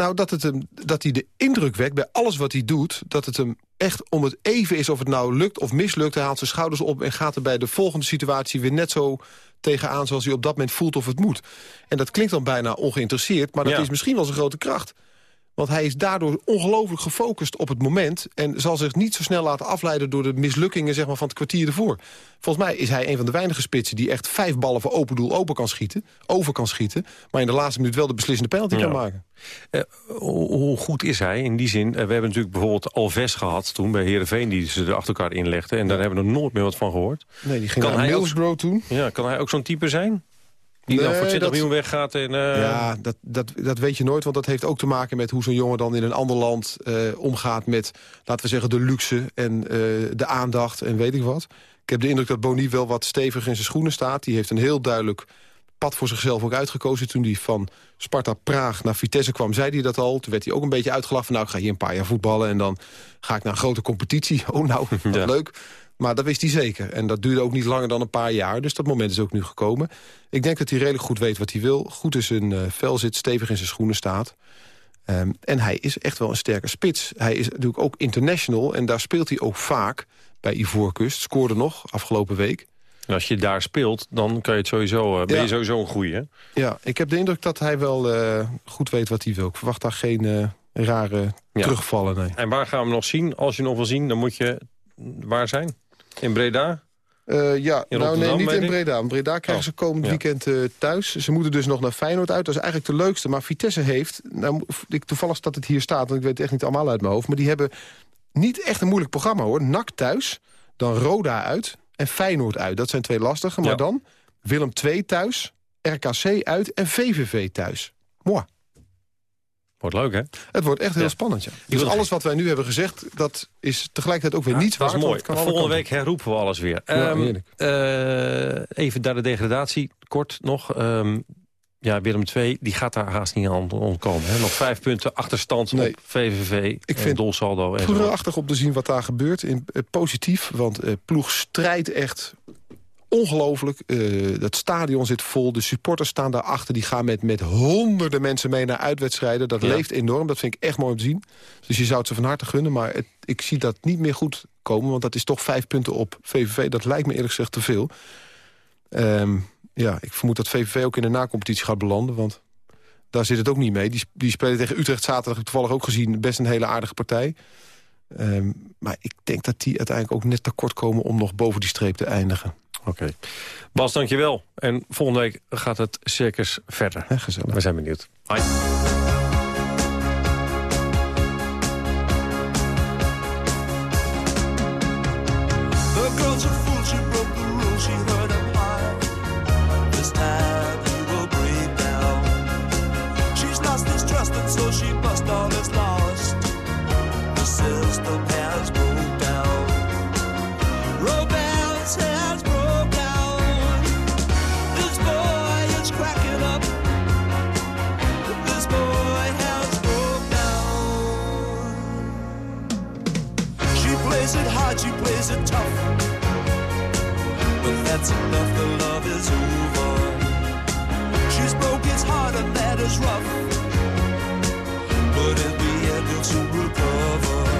[SPEAKER 12] Nou, dat, het hem, dat hij de indruk wekt bij alles wat hij doet... dat het hem echt om het even is of het nou lukt of mislukt. Hij haalt zijn schouders op en gaat er bij de volgende situatie... weer net zo tegenaan zoals hij op dat moment voelt of het moet. En dat klinkt dan bijna ongeïnteresseerd... maar dat
[SPEAKER 7] Ja.
[SPEAKER 12] is misschien wel zijn grote kracht. Want hij is daardoor ongelooflijk gefocust op het moment... en zal zich niet zo snel laten afleiden door de mislukkingen zeg maar, van het kwartier ervoor. Volgens mij is hij een van de weinige spitsen... die echt vijf ballen voor open doel open kan schieten, over kan schieten... maar in de laatste minuut wel de beslissende penalty
[SPEAKER 7] Ja.
[SPEAKER 12] kan maken.
[SPEAKER 7] Eh, hoe, goed is hij in die zin? eh, we hebben natuurlijk bijvoorbeeld Alves gehad toen bij Heerenveen... die ze er achter elkaar inlegden. En daar hebben we nog nooit meer wat van gehoord.
[SPEAKER 12] Nee, die ging
[SPEAKER 7] Kan
[SPEAKER 12] naar
[SPEAKER 7] hij ook-
[SPEAKER 12] toen.
[SPEAKER 7] Ja, kan hij ook zo'n type zijn? Die dan voor 20
[SPEAKER 12] dat-
[SPEAKER 7] miljoen weggaat en... eh,
[SPEAKER 12] Ja, dat, dat, dat weet je nooit, want dat heeft ook te maken met hoe zo'n jongen dan in een ander land eh, omgaat met, laten we zeggen, de luxe en eh, de aandacht en weet ik wat. Ik heb de indruk dat Boni wel wat stevig in zijn schoenen staat. Die heeft een heel duidelijk pad voor zichzelf ook uitgekozen. Toen hij van Sparta Praag naar Vitesse kwam, zei hij dat al. Toen werd hij ook een beetje uitgelachen van, nou, ik ga hier een paar jaar voetballen... en dan ga ik naar een grote competitie. <laughs> Oh, nou, wat
[SPEAKER 7] Ja.
[SPEAKER 12] leuk. Maar dat wist hij zeker. En dat duurde ook niet langer dan een paar jaar. Dus dat moment is ook nu gekomen. Ik denk dat hij redelijk goed weet wat hij wil. Goed in zijn eh, vel zit, stevig in zijn schoenen staat. Ehm, en hij is echt wel een sterke spits. Hij is natuurlijk ook international. En daar speelt hij ook vaak bij Ivoorkust. Scoorde nog afgelopen week.
[SPEAKER 7] En als je daar speelt, dan kan je het sowieso, eh, ben
[SPEAKER 12] Ja.
[SPEAKER 7] je sowieso een goeie. hè?
[SPEAKER 12] Ja, ik heb de indruk dat hij wel eh, goed weet wat hij wil. Ik verwacht daar geen rare
[SPEAKER 7] Ja.
[SPEAKER 12] terugvallen. Nee.
[SPEAKER 7] En waar gaan we hem nog zien? Als je hem nog wil zien, dan moet je waar zijn? In Breda?
[SPEAKER 12] Eh, ja,
[SPEAKER 7] In
[SPEAKER 12] nou nee, niet in? Breda. In Breda krijgen
[SPEAKER 7] Oh,
[SPEAKER 12] ze komend
[SPEAKER 7] ja.
[SPEAKER 12] weekend eh, thuis. Ze moeten dus nog naar Feyenoord uit. Dat is eigenlijk de leukste. Maar Vitesse heeft, nou, ik, toevallig staat het hier staat... want ik weet het echt niet allemaal uit mijn hoofd... maar die hebben niet echt een moeilijk programma, hoor. NAC thuis, dan Roda uit en Feyenoord uit. Dat zijn twee lastige. Maar
[SPEAKER 7] Ja.
[SPEAKER 12] dan Willem II thuis, RKC uit en VVV thuis. Mooi.
[SPEAKER 7] Wordt leuk, hè?
[SPEAKER 12] Het wordt echt heel
[SPEAKER 7] Ja.
[SPEAKER 12] spannend, ja. Dus alles wat wij nu hebben gezegd... dat is tegelijkertijd ook weer
[SPEAKER 7] Ja,
[SPEAKER 12] niets
[SPEAKER 7] dat is mooi.
[SPEAKER 12] het
[SPEAKER 7] Volgende week herroepen we alles weer.
[SPEAKER 12] Heerlijk.
[SPEAKER 7] eh, even naar de degradatie, kort nog. Ehm, ja, Willem II, die gaat daar haast niet aan ontkomen. Hè? Nog vijf punten achterstand
[SPEAKER 12] Nee.
[SPEAKER 7] op VVV,
[SPEAKER 12] Ik
[SPEAKER 7] en
[SPEAKER 12] vind
[SPEAKER 7] zo.
[SPEAKER 12] prachtig om te zien wat daar gebeurt. In, eh, positief, want eh, ploeg strijdt echt ongelooflijk. Eh, dat stadion zit vol, de supporters staan daarachter. Die gaan met, met honderden mensen mee naar uitwedstrijden. Dat
[SPEAKER 7] Ja.
[SPEAKER 12] leeft enorm, dat vind ik echt mooi om te zien. Dus je zou het ze van harte gunnen, maar het, ik zie dat niet meer goed komen. Want dat is toch vijf punten op VVV. Dat lijkt me eerlijk gezegd te veel. Ehm, ja, ik vermoed dat VVV ook in de nacompetitie gaat belanden. Want daar zit het ook niet mee. Die, die spelen tegen Utrecht zaterdag, heb ik toevallig ook gezien. Best een hele aardige partij. Ehm, maar ik denk dat die uiteindelijk ook net tekort komen... om nog boven die streep te eindigen.
[SPEAKER 7] Oké. Bas, dankjewel. En volgende week gaat het circus verder.
[SPEAKER 12] Gezellig.
[SPEAKER 7] We zijn benieuwd. Hoi.
[SPEAKER 18] She plays it tough. But that's enough, the love is over. She's broke his heart and that is rough. But in the end he'll recover.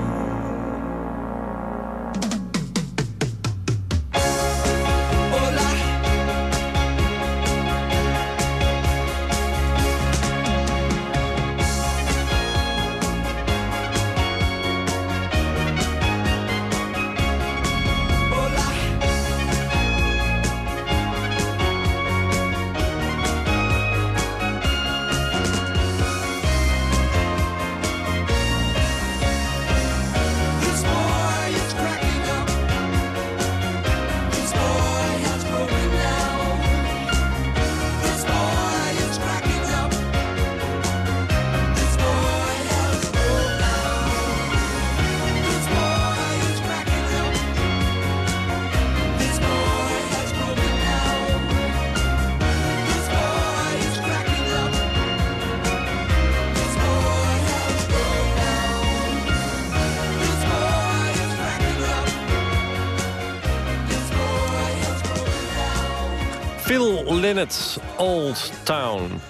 [SPEAKER 7] Phil Lynott, Old Town.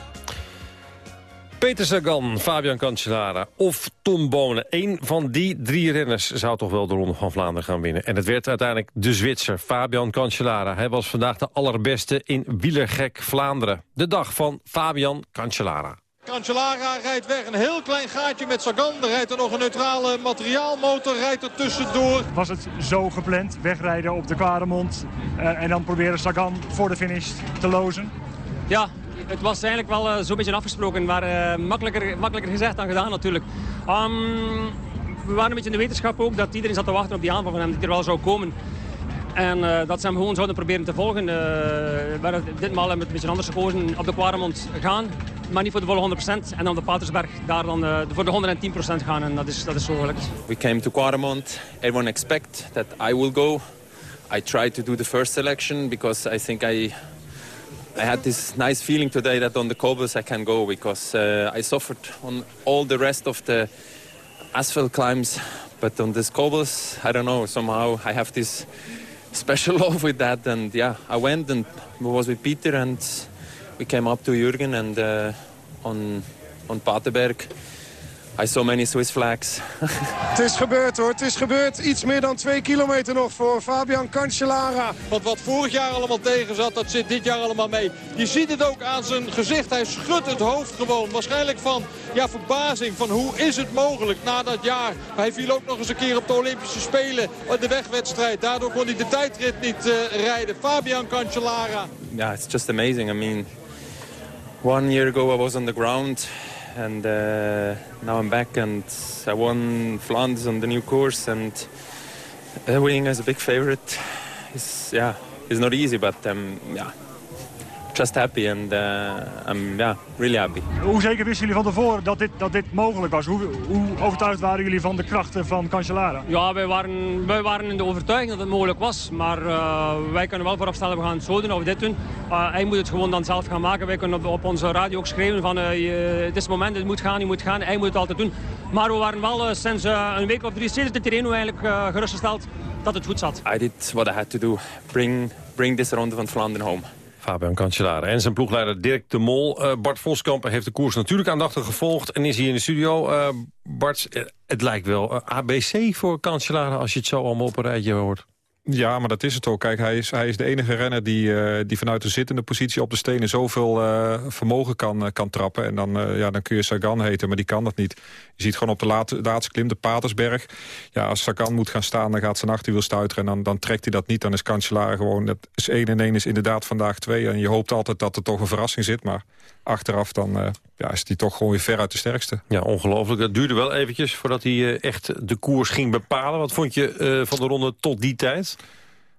[SPEAKER 7] Peter Sagan, Fabian Cancellara of Tom Bonen. Eén van die drie renners zou toch wel de Ronde van Vlaanderen gaan winnen. En het werd uiteindelijk de Zwitser, Fabian Cancellara. Hij was vandaag de allerbeste in wielergek Vlaanderen. De dag van Fabian Cancellara.
[SPEAKER 19] Cancellara rijdt weg. Een heel klein gaatje met Sagan. Er rijdt er nog een neutrale materiaalmotor. Rijdt er tussendoor.
[SPEAKER 20] Was het zo gepland, wegrijden op de Kwaremond eh, en dan proberen Sagan voor de finish te lozen?
[SPEAKER 21] Ja, het was eigenlijk wel eh, zo'n beetje afgesproken, maar eh, makkelijker, makkelijker gezegd dan gedaan natuurlijk. Ehm, we waren een beetje in de wetenschap ook dat iedereen zat te wachten op die aanval van hem, die er wel zou komen. En eh, dat ze hem gewoon zouden proberen te volgen. We hebben ditmaal hebben we een beetje anders gekozen. Op de Quaremont gaan, maar niet voor de volle 100%. En dan de Patersberg daar dan eh, voor de 110% gaan. En dat is, dat is zo gelukt.
[SPEAKER 11] We came to Quaremont. Everyone expect that I will go. I tried to do the first selection because I think I I had this nice feeling today that on the cobbles I can go because uh, I suffered on all the rest of the asphalt climbs, but on these cobbles, I don't know, somehow I have this special <laughs> love with that, and yeah, I went and was with Peter, and we came up to Jürgen and uh, on on Paterberg. I saw many Swiss flags. <laughs>
[SPEAKER 19] Het is gebeurd hoor, het is gebeurd. Iets meer dan twee kilometer nog voor Fabian Cancellara. Want wat vorig jaar allemaal tegen zat, dat zit dit jaar allemaal mee. Je ziet het ook aan zijn gezicht. Hij schudt het hoofd gewoon. Waarschijnlijk van ja, verbazing. Van hoe is het mogelijk na dat jaar. Hij viel ook nog eens een keer op de Olympische Spelen. De wegwedstrijd. Daardoor kon hij de tijdrit niet uh, rijden. Fabian Cancellara.
[SPEAKER 11] Ja, it's just amazing. I mean, one year ago I was on the ground. And uh, now I'm back and I won Flanders on the new course and uh, winning as a big favorite is yeah is not easy but um, yeah just happy and uh, I'm yeah, really happy.
[SPEAKER 20] Hoe zeker wisten jullie van tevoren dat dit, dat dit mogelijk was? Hoe, hoe overtuigd waren jullie van de krachten van Cancellara?
[SPEAKER 21] Ja, wij waren, wij waren in de overtuiging dat het mogelijk was. Maar uh, wij kunnen wel vooropstellen, we gaan het zo doen of dit doen. Uh, hij moet het gewoon dan zelf gaan maken. Wij kunnen op, op onze radio ook schrijven van uh, je, het is het moment, het moet gaan, je moet gaan. Hij moet het altijd doen. Maar we waren wel sinds een week of drie sinds de terrein eigenlijk gerustgesteld dat het goed zat.
[SPEAKER 11] I did what I had to do. Bring, bring this ronde van Vlaanderen home.
[SPEAKER 7] Fabian Cancellara en zijn ploegleider Dirk de Mol. Uh, Bart Voskamp heeft de koers natuurlijk aandachtig gevolgd... en is hier in de studio. Uh, Bart, uh, het lijkt wel ABC voor Cancellara als je het zo allemaal op een rijtje hoort.
[SPEAKER 22] Ja, maar dat is het ook. Kijk, hij is, hij is de enige renner die, uh, die vanuit de zittende positie op de stenen zoveel uh, vermogen kan, uh, kan trappen. En dan, ja, dan kun je Sagan heten, maar die kan dat niet. Je ziet gewoon op de laatste, laatste klim, de Patersberg. Ja, als Sagan moet gaan staan, dan gaat zijn achterwiel stuiteren. En dan, dan trekt hij dat niet, dan is Cancellara gewoon... Dat is 1 en 1 is inderdaad vandaag 2. En je hoopt altijd dat er toch een verrassing zit. Maar achteraf dan ja, is hij toch gewoon weer ver uit de sterkste.
[SPEAKER 7] Ja, ongelooflijk. Het duurde wel eventjes voordat hij echt de koers ging bepalen. Wat vond je van de ronde tot die tijd?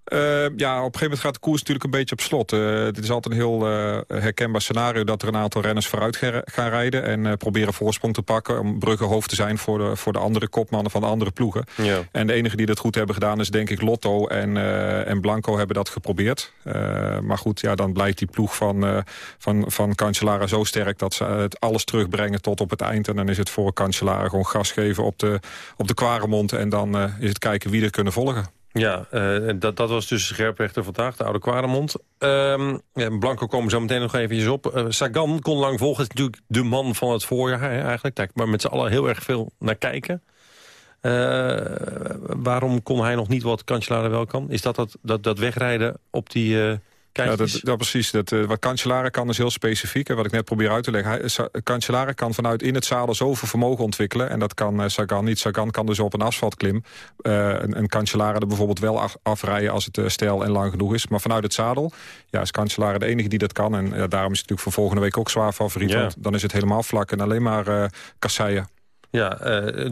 [SPEAKER 22] Uh, ja, op een gegeven moment gaat de koers natuurlijk een beetje op slot. Uh, dit is altijd een heel uh, herkenbaar scenario... dat er een aantal renners vooruit gaan rijden... en proberen voorsprong te pakken... om bruggenhoofd te zijn voor de, voor de andere kopmannen van de andere ploegen. Ja. En de enige die dat goed hebben gedaan is denk ik Lotto en, en Blanco hebben dat geprobeerd. maar goed, ja, dan blijkt die ploeg van, van, van Cancellara zo sterk... dat ze het alles terugbrengen tot op het eind. En dan is het voor Cancellara gewoon gas geven op de, op de Kwaremond... en dan is het kijken wie er kunnen volgen.
[SPEAKER 7] Ja, uh, dat, dat was dus scherprechter vandaag, de oude Kwaremond. Um, Blanco komen zo meteen nog eventjes op. Uh, Sagan kon lang volgen, is natuurlijk de man van het voorjaar eigenlijk. Daar maar met z'n allen heel erg veel naar kijken. Uh, waarom kon hij nog niet wat Cancellara wel kan? Is dat dat, dat, dat wegrijden op die
[SPEAKER 22] ja, dat, dat, precies. Dat, uh, wat Cancellara kan is heel specifiek. En wat ik net probeer uit te leggen. Cancellara kan vanuit in het zadel zoveel vermogen ontwikkelen. En dat kan uh, Sagan niet. Sagan kan dus op een asfaltklim. Uh, een, een Cancellara er bijvoorbeeld wel af, afrijden als het stijl en lang genoeg is. Maar vanuit het zadel ja, is Cancellara de enige die dat kan. En ja, daarom is het natuurlijk voor volgende week ook zwaar favoriet. Ja. Want dan is het helemaal vlak en alleen maar kasseien.
[SPEAKER 7] Ja,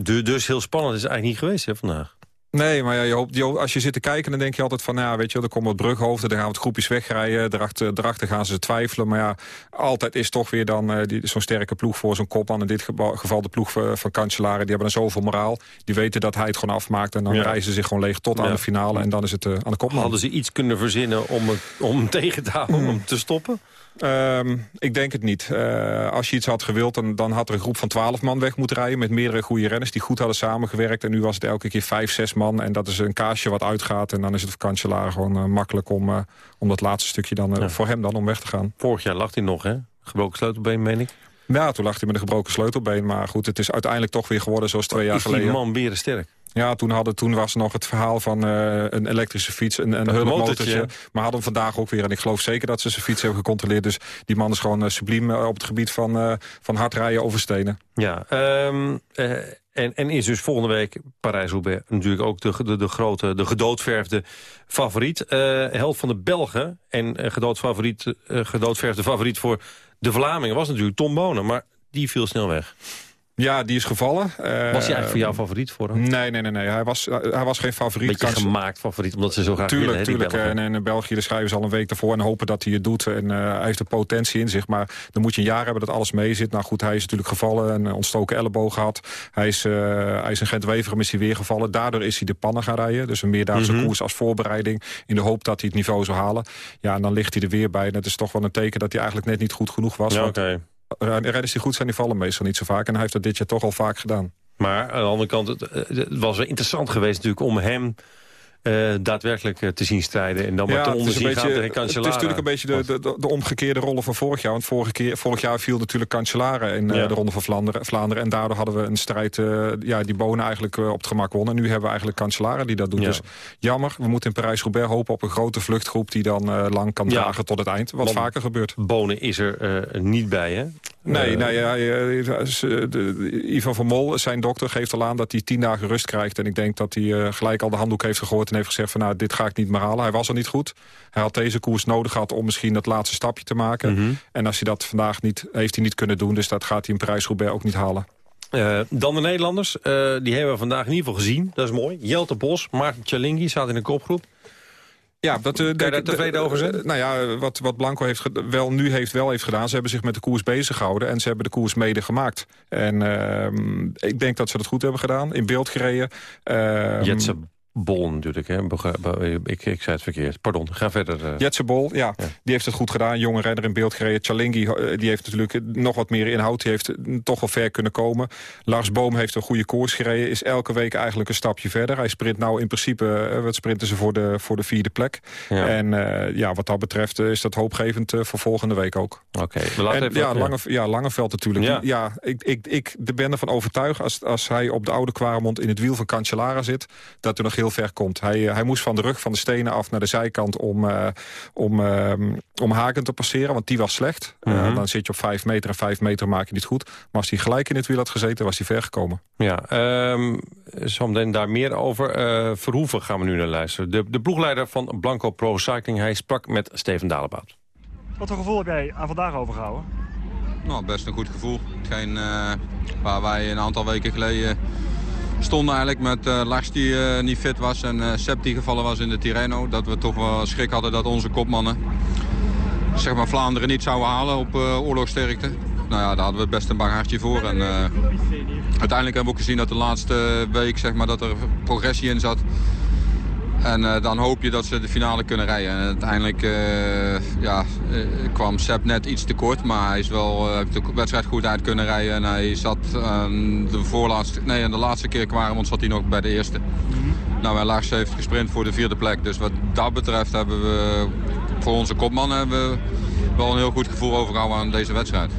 [SPEAKER 7] dus heel spannend is het eigenlijk niet geweest hè, vandaag.
[SPEAKER 22] Nee, maar ja, je hoopt, als je zit te kijken, dan denk je altijd van... ja, weet je, er komen wat brughoofden, dan gaan we het groepjes wegrijden. Daarachter, daarachter gaan ze twijfelen. Maar ja, altijd is toch weer dan uh, zo'n sterke ploeg voor zo'n kopman. In dit geval de ploeg van, van Cancellara. Die hebben dan zoveel moraal. Die weten dat hij het gewoon afmaakt. En dan ja. reizen ze zich gewoon leeg tot ja. aan de finale. En dan is het uh, aan de kopman.
[SPEAKER 7] Hadden ze iets kunnen verzinnen om, het, om hem <laughs> tegen te houden, om hem te stoppen?
[SPEAKER 22] Um, ik denk het niet. Uh, als je iets had gewild, dan, dan had er een groep van 12 man weg moeten rijden... met meerdere goede renners die goed hadden samengewerkt. En nu was het elke keer 5, 6 man. En dat is een kaasje wat uitgaat. En dan is het voor gewoon uh, makkelijk om, uh, om dat laatste stukje dan, ja. voor hem dan om weg te gaan.
[SPEAKER 7] Vorig jaar lag hij nog, hè? Gebroken sleutelbeen, meen ik?
[SPEAKER 22] Ja, toen lag hij met een gebroken sleutelbeen. Maar goed, het is uiteindelijk toch weer geworden zoals twee jaar geleden.
[SPEAKER 7] Is die man weer sterk?
[SPEAKER 22] Ja, toen, hadden, toen was nog het verhaal van uh, een elektrische fiets, een, een hulpmotortje. Maar hadden hem vandaag ook weer. En ik geloof zeker dat ze zijn fiets hebben gecontroleerd. Dus die man is gewoon uh, subliem uh, op het gebied van, uh, van hard rijden over stenen.
[SPEAKER 7] Ja, um, en, en is dus volgende week Parijs-Roubaix natuurlijk ook de, de, de, grote, de gedoodverfde favoriet. held van de Belgen en gedoodfavoriet, gedoodverfde favoriet voor de Vlamingen was natuurlijk Tom Bonen. Maar die viel snel weg.
[SPEAKER 22] Ja, die is gevallen.
[SPEAKER 7] Was hij eigenlijk voor jou favoriet voor hem?
[SPEAKER 22] Nee, nee, nee. nee. Hij, was, hij was geen favoriet.
[SPEAKER 7] Beetje Kans... gemaakt favoriet, omdat ze zo graag
[SPEAKER 22] Tuurlijk,
[SPEAKER 7] willen,
[SPEAKER 22] tuurlijk. En in België de schrijven ze al een week ervoor en hopen dat hij het doet. En uh, hij heeft de potentie in zich. Maar dan moet je een jaar hebben dat alles mee zit. Nou goed, hij is natuurlijk gevallen. Een ontstoken elleboog gehad. Hij is, uh, hij is in Gent-Weverum is hij weer gevallen. Daardoor is hij de pannen gaan rijden. Dus een meerdaagse mm -hmm. koers als voorbereiding. In de hoop dat hij het niveau zou halen. Ja, en dan ligt hij er weer bij. En dat is toch wel een teken dat hij eigenlijk net niet goed genoeg was.
[SPEAKER 7] Ja, oké. Okay
[SPEAKER 22] rijders die goed zijn, die vallen meestal niet zo vaak. En hij heeft dat dit jaar toch al vaak gedaan.
[SPEAKER 7] Maar aan de andere kant, het, het was wel interessant geweest natuurlijk om hem eh, daadwerkelijk eh, te zien strijden. En dan maar te
[SPEAKER 22] het is, een
[SPEAKER 7] onderzien
[SPEAKER 22] beetje,
[SPEAKER 7] gaat tegen
[SPEAKER 22] het is natuurlijk een beetje de, de, de omgekeerde rollen van vorig jaar. Want vorige keer, vorig jaar viel natuurlijk Cancellara in eh, de Ronde van Vlaanderen, Vlaanderen. En daardoor hadden we een strijd ja, die Bonen eigenlijk op het gemak won. En nu hebben we eigenlijk Cancellara die dat doet.
[SPEAKER 7] Ja.
[SPEAKER 22] Dus jammer. We moeten in Parijs-Roubaix hopen op een grote vluchtgroep... die dan lang kan dragen tot het eind. Wat
[SPEAKER 7] Want
[SPEAKER 22] vaker gebeurt.
[SPEAKER 7] Bonen is er niet bij, hè?
[SPEAKER 22] Nee,
[SPEAKER 7] Eh,
[SPEAKER 22] nee ja, ze- de- Ivan van Mol, zijn dokter, geeft al aan dat hij tien dagen rust krijgt. En ik denk dat hij eh, gelijk al de handdoek heeft gegooid en heeft gezegd van nou, dit ga ik niet meer halen. Hij was al niet goed. Hij had deze koers nodig gehad om misschien dat laatste stapje te maken.
[SPEAKER 7] Mhm.
[SPEAKER 22] En als hij dat vandaag niet, heeft hij niet kunnen doen. Dus dat gaat hij in Parijs-Roubaix ook niet halen.
[SPEAKER 7] Eh, dan de Nederlanders. Eh, die hebben we vandaag in ieder geval gezien. Dat is mooi. Jelte Bos, Maarten Tjalingi staat in de kopgroep.
[SPEAKER 22] Ja, dat, eh,
[SPEAKER 7] Kan je daar tevreden over zijn?
[SPEAKER 22] eh, nou ja, wat, wat Blanco heeft wel, nu heeft wel heeft gedaan... ze hebben zich met de koers bezig gehouden... en ze hebben de koers mede gemaakt. En ehm, ik denk dat ze dat goed hebben gedaan. In beeld gereden. Ehm,
[SPEAKER 7] Jetse Bol natuurlijk. Hè? Ik, ik zei het verkeerd. Pardon, ga verder.
[SPEAKER 22] Jetse Bol, ja, die heeft het goed gedaan. Jonge renner in beeld gereden. Chalingi, eh, die heeft natuurlijk nog wat meer inhoud. Die heeft eh, toch wel ver kunnen komen. Lars Boom heeft een goede koers gereden. Is elke week eigenlijk een stapje verder. Hij sprint nou in principe, eh, wat sprinten ze voor de, voor de vierde plek.
[SPEAKER 7] Ja.
[SPEAKER 22] En ja, wat dat betreft is dat hoopgevend voor volgende week ook.
[SPEAKER 7] Oké, even-
[SPEAKER 22] ja,
[SPEAKER 7] ja.
[SPEAKER 22] Lange, ja, Langeveld natuurlijk.
[SPEAKER 7] Ja.
[SPEAKER 22] Ja, ik, ik, ik ben ervan overtuigd als, als hij op de oude Kwaremond in het wiel van Cancellara zit, dat hij nog heel ver komt. Hij, eh, hij moest van de rug van de stenen af naar de zijkant om, eh, om, eh, om Haken te passeren, want die was slecht. Eh,
[SPEAKER 7] Mhm.
[SPEAKER 22] dan zit je op vijf meter en vijf meter maak je niet goed. Maar als hij gelijk in het wiel had gezeten, was hij ver gekomen.
[SPEAKER 7] Ja, ehm zometeen daar meer over. Eh, Verhoeven gaan we nu naar luisteren. De, de ploegleider van Blanco Pro Cycling. Hij sprak met Steven Dalebout.
[SPEAKER 20] Wat voor gevoel heb jij aan vandaag overgehouden?
[SPEAKER 23] Nou, best een goed gevoel. Hetgeen eh, waar wij een aantal weken geleden stonden eigenlijk met eh, Lars die eh, niet fit was en eh Sepp die gevallen was in de Tirreno. Dat we toch wel schrik hadden dat onze kopmannen zeg maar, Vlaanderen niet zouden halen op oorlogsterkte. Nou ja, daar hadden we best een bang hartje voor. En, uiteindelijk hebben we ook gezien dat de laatste week zeg maar, dat er progressie in zat. En eh, dan hoop je dat ze de finale kunnen rijden. En uiteindelijk eh, ja, eh, kwam Sepp net iets te kort. Maar hij is wel heeft de wedstrijd goed uit kunnen rijden. En hij zat aan de voorlaatste... Nee, de laatste keer Kwaremond zat hij nog bij de eerste. Nou, en Lars heeft gesprint voor de vierde plek. Dus wat dat betreft hebben we voor onze kopman hebben we wel een heel goed gevoel overgehouden aan deze wedstrijd.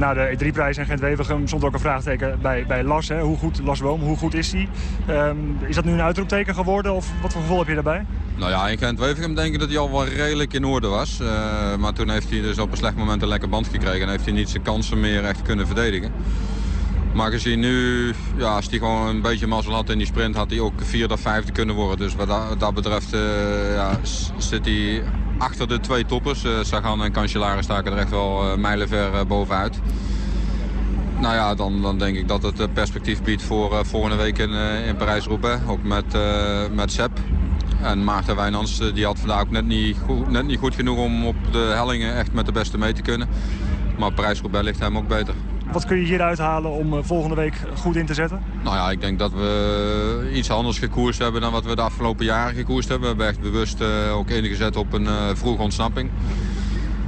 [SPEAKER 20] Na de E3-prijs in Gent-Wevelgem stond ook een vraagteken bij, bij Lars. Hè? Hoe goed, Lars hoe goed is hij? Ehm, is dat nu een uitroepteken geworden of wat voor gevoel heb je daarbij?
[SPEAKER 23] Nou ja, in Gent-Wevelgem denk ik dat hij al wel redelijk in orde was. Eh, maar toen heeft hij dus op een slecht moment een lekker band gekregen. En heeft hij niet zijn kansen meer echt kunnen verdedigen. Maar gezien nu, ja, als hij gewoon een beetje mazzel had in die sprint... had hij ook vierde of vijfde kunnen worden. Dus wat dat, betreft eh, ja, zit hij achter de twee toppers. Eh, Sagan en Cancellara staken er echt wel eh, mijlenver eh, bovenuit. Nou ja, dan, dan denk ik dat het perspectief biedt voor volgende week in, in Parijs-Roubaix. Ook met, met Sepp. En Maarten Wijnands die had vandaag ook net niet, goed, net niet goed genoeg om op de hellingen echt met de beste mee te kunnen. Maar Parijs-Roubaix ligt hem ook beter.
[SPEAKER 20] Wat kun je hieruit halen om eh, volgende week goed in te zetten?
[SPEAKER 23] Nou ja, ik denk dat we iets anders gekoerst hebben dan wat we de afgelopen jaren gekoerst hebben. We hebben echt bewust eh, ook ingezet op een eh, vroege ontsnapping.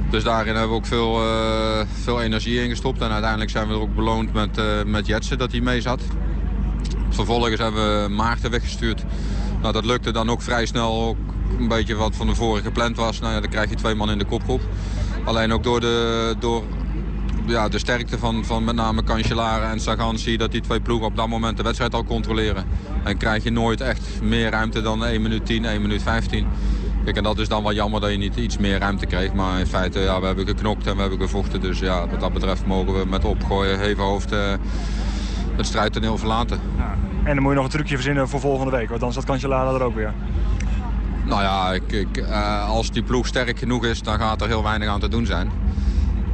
[SPEAKER 23] Dus daarin hebben we ook veel, eh, veel energie in gestopt. En uiteindelijk zijn we er ook beloond met, eh met Jetsen dat hij mee zat. Vervolgens hebben we Maarten weggestuurd. Nou, dat lukte dan ook vrij snel. Ook een beetje wat van de vorige gepland was. Nou ja, dan krijg je twee man in de kopgroep. Alleen ook door de, door, ja, de sterkte van, van met name Cancellara en Sagan... zie je dat die twee ploegen op dat moment de wedstrijd al controleren. En krijg je nooit echt meer ruimte dan 1 minuut 10, 1 minuut 15. Kijk, en dat is dan wel jammer dat je niet iets meer ruimte kreeg. Maar in feite, ja, we hebben geknokt en we hebben gevochten. Dus ja, wat dat betreft mogen we met opgooien, heven hoofd eh, het strijdtoneel verlaten.
[SPEAKER 20] En dan moet je nog een trucje verzinnen voor volgende week. Want dan staat Cancellara er ook weer.
[SPEAKER 23] Nou ja, ik, ik, eh, als die ploeg sterk genoeg is, dan gaat er heel weinig aan te doen zijn.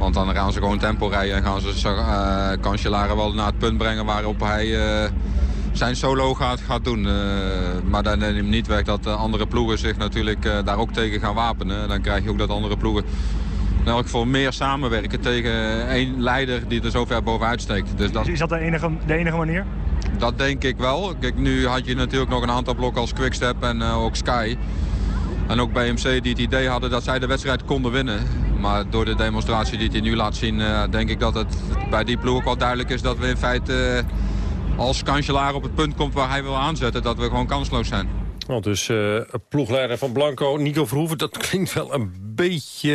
[SPEAKER 23] Want dan gaan ze gewoon tempo rijden en gaan ze uh, Cancellara wel naar het punt brengen waarop hij eh, zijn solo gaat, gaat doen. Uh, maar dan neemt niet weg dat de andere ploegen zich natuurlijk daar ook tegen gaan wapenen. Dan krijg je ook dat andere ploegen in elk geval meer samenwerken tegen één leider die er zo ver bovenuit steekt. Dus dat...
[SPEAKER 20] Is dat de enige, de enige manier?
[SPEAKER 23] Dat denk ik wel. Kijk, nu had je natuurlijk nog een aantal blokken als Quickstep en ook Sky. En ook BMC die het idee hadden dat zij de wedstrijd konden winnen. Maar door de demonstratie die hij nu laat zien, uh, denk ik dat het bij die ploeg ook wel duidelijk is dat we in feite uh, als kanselaar op het punt komt waar hij wil aanzetten, dat we gewoon kansloos zijn.
[SPEAKER 7] Want dus uh, ploegleider van Blanco, Nico Verhoeven... dat klinkt wel een beetje,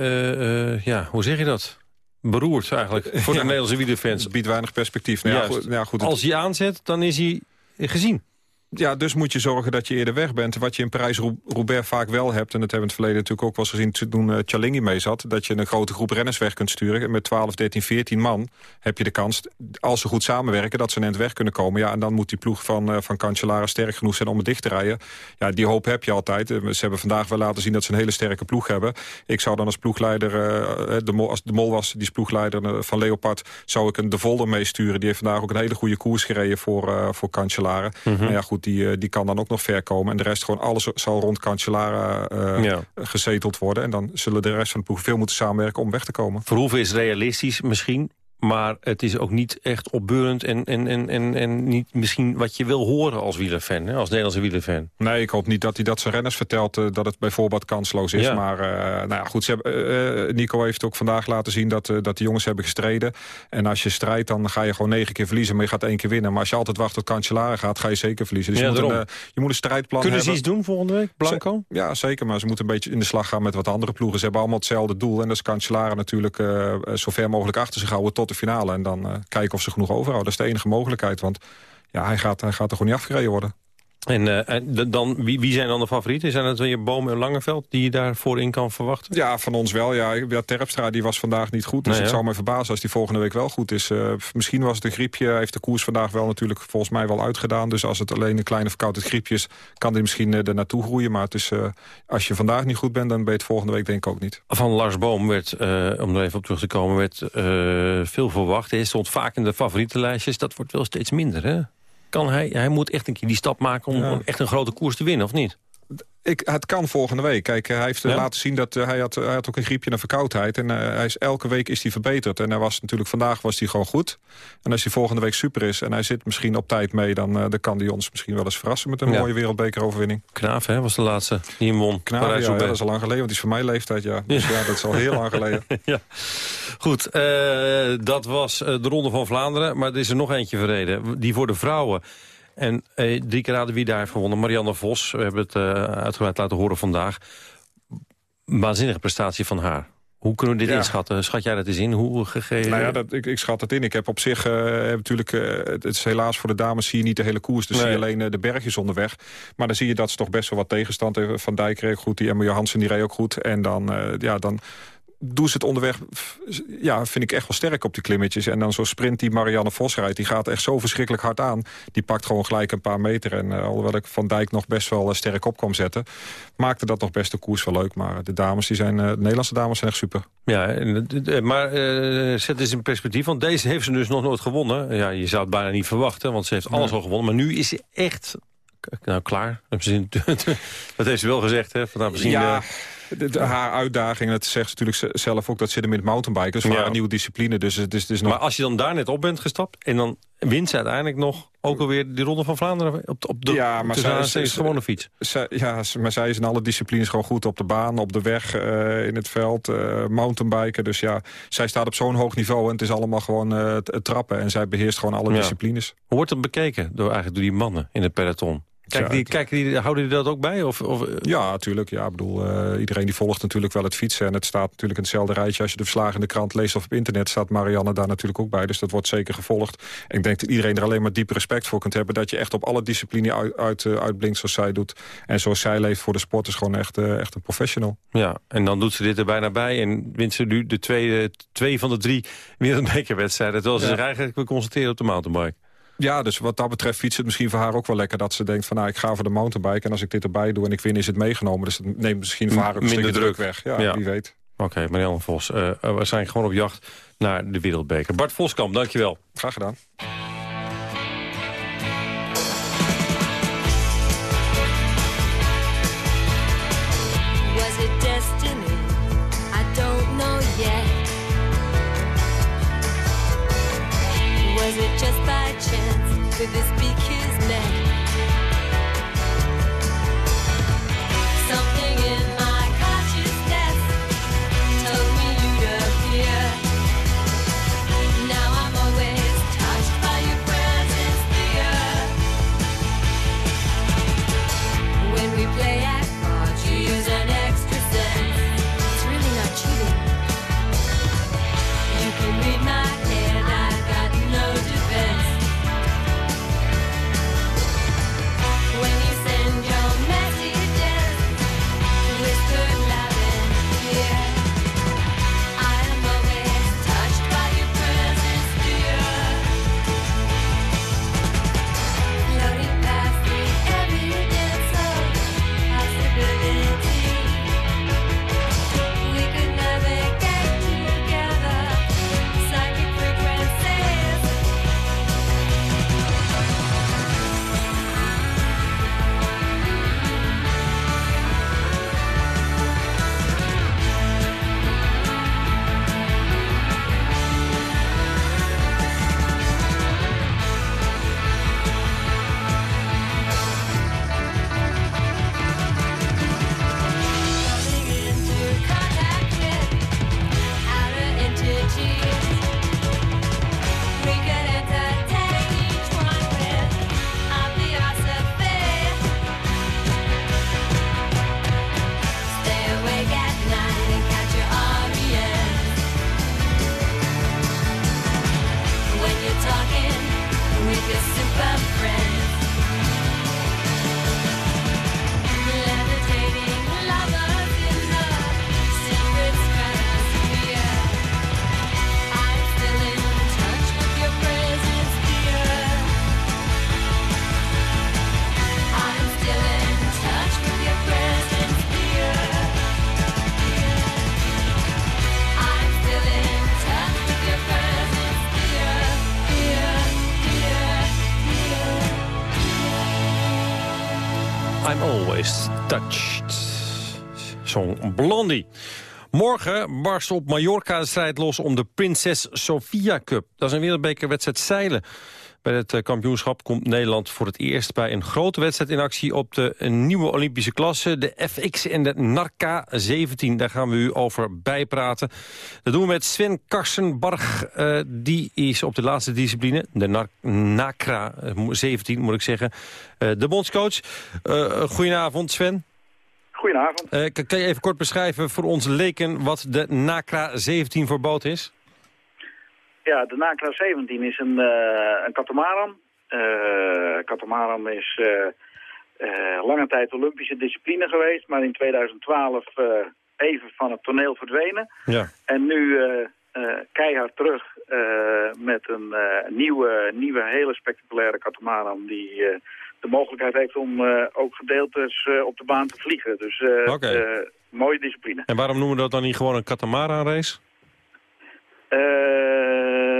[SPEAKER 7] uh, uh, ja, hoe zeg je dat? Beroerd eigenlijk, voor de <laughs> Nederlandse wielerfans.
[SPEAKER 22] Het biedt weinig perspectief. Nou, ja, goed, ja, goed,
[SPEAKER 7] Als hij aanzet, dan is hij gezien
[SPEAKER 22] ja, dus moet je zorgen dat je eerder weg bent. Wat je in Parijs-Roubaix vaak wel hebt... en dat hebben we in het verleden natuurlijk ook wel eens gezien... toen uh, Chalingi mee zat... dat je een grote groep renners weg kunt sturen. Met 12, 13, 14 man heb je de kans... als ze goed samenwerken, dat ze net weg kunnen komen. Ja, en dan moet die ploeg van, uh, van Cancellara sterk genoeg zijn om het dicht te rijden. Ja, die hoop heb je altijd. Eh, ze hebben vandaag wel laten zien dat ze een hele sterke ploeg hebben. Ik zou dan als ploegleider... de mol, als de mol was, die is ploegleider van Leopard... zou ik een De Volder meesturen. Die heeft vandaag ook een hele goede koers gereden voor, voor Cancellara. Mm -hmm. ja, goed, die, die kan dan ook nog ver komen. En de rest gewoon alles zal rond Cancellara uh, gezeteld worden. En dan zullen de rest van de ploeg veel moeten samenwerken om weg te komen.
[SPEAKER 7] Verhoeven is realistisch misschien. Maar het is ook niet echt opbeurend en, en, en, en, en niet misschien wat je wil horen als wielerfan, hè, als Nederlandse wielerfan.
[SPEAKER 22] Nee, ik hoop niet dat hij dat zijn renners vertelt, uh, dat het bijvoorbeeld kansloos is. Maar uh, nou ja, goed, ze hebben, uh, Nico heeft ook vandaag laten zien dat, dat de jongens hebben gestreden. En als je strijdt, dan ga je gewoon negen keer verliezen, maar je gaat één keer winnen. Maar als je altijd wacht tot Cancellara gaat, ga je zeker verliezen. Dus ja, je, moet een, je moet een strijdplan
[SPEAKER 7] Kunnen
[SPEAKER 22] hebben.
[SPEAKER 7] ze iets doen volgende week, Blanco?
[SPEAKER 22] Ze, ja, zeker, maar ze moeten een beetje in de slag gaan met wat andere ploegen. Ze hebben allemaal hetzelfde doel. En dat is Cancellara natuurlijk zo ver mogelijk achter zich houden tot de finale. En dan kijken of ze genoeg overhouden. Dat is de enige mogelijkheid, want ja, hij, gaat, hij gaat er gewoon niet afgereden worden.
[SPEAKER 7] En, uh, dan, wie, wie, zijn dan de favorieten? Zijn het je Boom en Langeveld die je daarvoor in kan verwachten?
[SPEAKER 22] Ja, van ons wel. Ja. ja Terpstra die was vandaag niet goed. Dus nee, het zou me verbazen als die volgende week wel goed is. Uh, misschien was het een griepje. Heeft de koers vandaag wel natuurlijk volgens mij wel uitgedaan. Dus als het alleen een kleine verkoudheid griepje is... kan hij misschien uh, er naartoe groeien. Maar het is, als je vandaag niet goed bent, dan ben je het volgende week denk ik ook niet.
[SPEAKER 7] Van Lars Boom werd, om er even op terug te komen, werd veel verwacht. Hij stond vaak in de favorietenlijstjes. Dat wordt wel steeds minder, hè? Kan hij, hij moet echt een keer die stap maken om, om echt een grote koers te winnen, of niet?
[SPEAKER 22] Ik, het kan volgende week. Kijk, hij heeft ja? laten zien dat uh, hij, had, hij had ook een griepje en een verkoudheid. En uh, hij is, elke week is hij verbeterd. En hij was natuurlijk vandaag was hij gewoon goed. En als hij volgende week super is en hij zit misschien op tijd mee... dan, uh, dan kan hij ons misschien wel eens verrassen met een ja. mooie wereldbekeroverwinning.
[SPEAKER 7] Knaaf, hè, was de laatste die hem won.
[SPEAKER 22] Knaaf, ja, ja, dat is al lang geleden, want die is van mijn leeftijd, ja. Dus ja, dat is al heel lang geleden. <laughs>
[SPEAKER 7] ja. Goed, dat was de Ronde van Vlaanderen. Maar er is er nog eentje verreden. Die voor de vrouwen... En eh, drie keer raden wie daar heeft gewonnen. Marianne Vos, we hebben het uh, uitgebreid laten horen vandaag. Waanzinnige prestatie van haar. Hoe kunnen we dit ja. inschatten? Schat jij dat eens in? Hoe gegeven?
[SPEAKER 22] Nou ja, dat, ik, ik schat het in. Ik heb op zich, uh, natuurlijk, uh, het is helaas voor de dames zie je niet de hele koers. Dus nee. zie je alleen uh, de bergjes onderweg. Maar dan zie je dat ze toch best wel wat tegenstand hebben. Van Dijk reed goed, die Emma Johansen die reed ook goed. En dan, ja, dan doen ze het onderweg, ja, vind ik echt wel sterk op die klimmetjes. En dan zo'n sprint die Marianne Vos rijdt, die gaat echt zo verschrikkelijk hard aan. Die pakt gewoon gelijk een paar meter. En uh, alhoewel ik Van Dijk nog best wel uh, sterk op kwam zetten... maakte dat nog best de koers wel leuk. Maar de dames, die zijn, uh, de Nederlandse dames zijn echt super.
[SPEAKER 7] Ja, maar zet eens in perspectief. Want deze heeft ze dus nog nooit gewonnen. Ja, je zou het bijna niet verwachten, want ze heeft alles al gewonnen. Maar nu is ze echt nou, klaar. <laughs> Dat heeft ze wel gezegd, hè? Vandaar misschien...
[SPEAKER 22] Ja, de, de, haar uitdaging, dat zegt ze natuurlijk zelf ook... dat zit hem in het mountainbiken, dus ja. een nieuwe discipline. Dus het is, het is nog...
[SPEAKER 7] Maar als je dan daar net op bent gestapt... en dan wint ze uiteindelijk nog ook alweer die Ronde van Vlaanderen... op, op de,
[SPEAKER 22] ja, maar zij
[SPEAKER 7] is, is gewoon een fiets.
[SPEAKER 22] Zij, ja, maar zij is in alle disciplines gewoon goed. Op de baan, op de weg, uh, in het veld, uh, mountainbiken. Dus ja, zij staat op zo'n hoog niveau... en het is allemaal gewoon uh, trappen. En zij beheerst gewoon alle ja. disciplines.
[SPEAKER 7] Hoe wordt het bekeken door, eigenlijk door die mannen in het peloton? Kijk, die, kijk die, houden die dat ook bij? Of, of...
[SPEAKER 22] Ja, natuurlijk. Ja, ik bedoel, uh, iedereen die volgt natuurlijk wel het fietsen. En het staat natuurlijk in hetzelfde rijtje. Als je de verslagen in de krant leest of op internet... staat Marianne daar natuurlijk ook bij. Dus dat wordt zeker gevolgd. En ik denk dat iedereen er alleen maar diep respect voor kunt hebben... dat je echt op alle discipline uit, uit, uh, uitblinkt zoals zij doet. En zoals zij leeft voor de sport is gewoon echt, uh, echt een professional.
[SPEAKER 7] Ja, en dan doet ze dit er bijna bij. En wint ze nu de tweede, twee van de drie wereldbekerwedstrijden. Terwijl ze ja. zich eigenlijk wil concentreren op de mountainbike.
[SPEAKER 22] Ja, dus wat dat betreft fietst het misschien voor haar ook wel lekker... dat ze denkt van nou, ik ga voor de mountainbike... en als ik dit erbij doe en ik win, is het meegenomen. Dus dat neemt misschien voor haar ook een
[SPEAKER 7] Minder
[SPEAKER 22] druk. druk weg. Ja, ja, wie weet.
[SPEAKER 7] Oké, okay, Marianne Vos. Uh, we zijn gewoon op jacht naar de wereldbeker. Bart Voskamp, dankjewel.
[SPEAKER 22] Graag gedaan.
[SPEAKER 24] Could this
[SPEAKER 7] is Touched. Song Blondie. Morgen barst op Mallorca de strijd los om de Prinses Sofia Cup. Dat is een wereldbekerwedstrijd zeilen. Bij het eh, kampioenschap komt Nederland voor het eerst bij een grote wedstrijd in actie op de nieuwe Olympische klasse, de FX en de Narca 17. Daar gaan we u over bijpraten. Dat doen we met Sven Karsenbarg. Eh, die is op de laatste discipline, de Nar NACRA eh, 17 moet ik zeggen, eh, de bondscoach. Eh, goedenavond Sven.
[SPEAKER 25] Goedenavond.
[SPEAKER 7] Eh, kan je even kort beschrijven voor onze leken wat de NACRA 17 voor boot is?
[SPEAKER 25] Ja, de NACRA 17 is een, eh een katamaran. Eh katamaran is eh, lange tijd Olympische discipline geweest, maar in 2012 eh, even van het toneel verdwenen.
[SPEAKER 7] Ja.
[SPEAKER 25] En nu keihard terug met een nieuwe, nieuwe, hele spectaculaire katamaran die de mogelijkheid heeft om ook gedeeltes op de baan te vliegen. Dus mooie discipline.
[SPEAKER 7] En waarom noemen we dat dan niet gewoon een katamaran race?
[SPEAKER 25] Eh,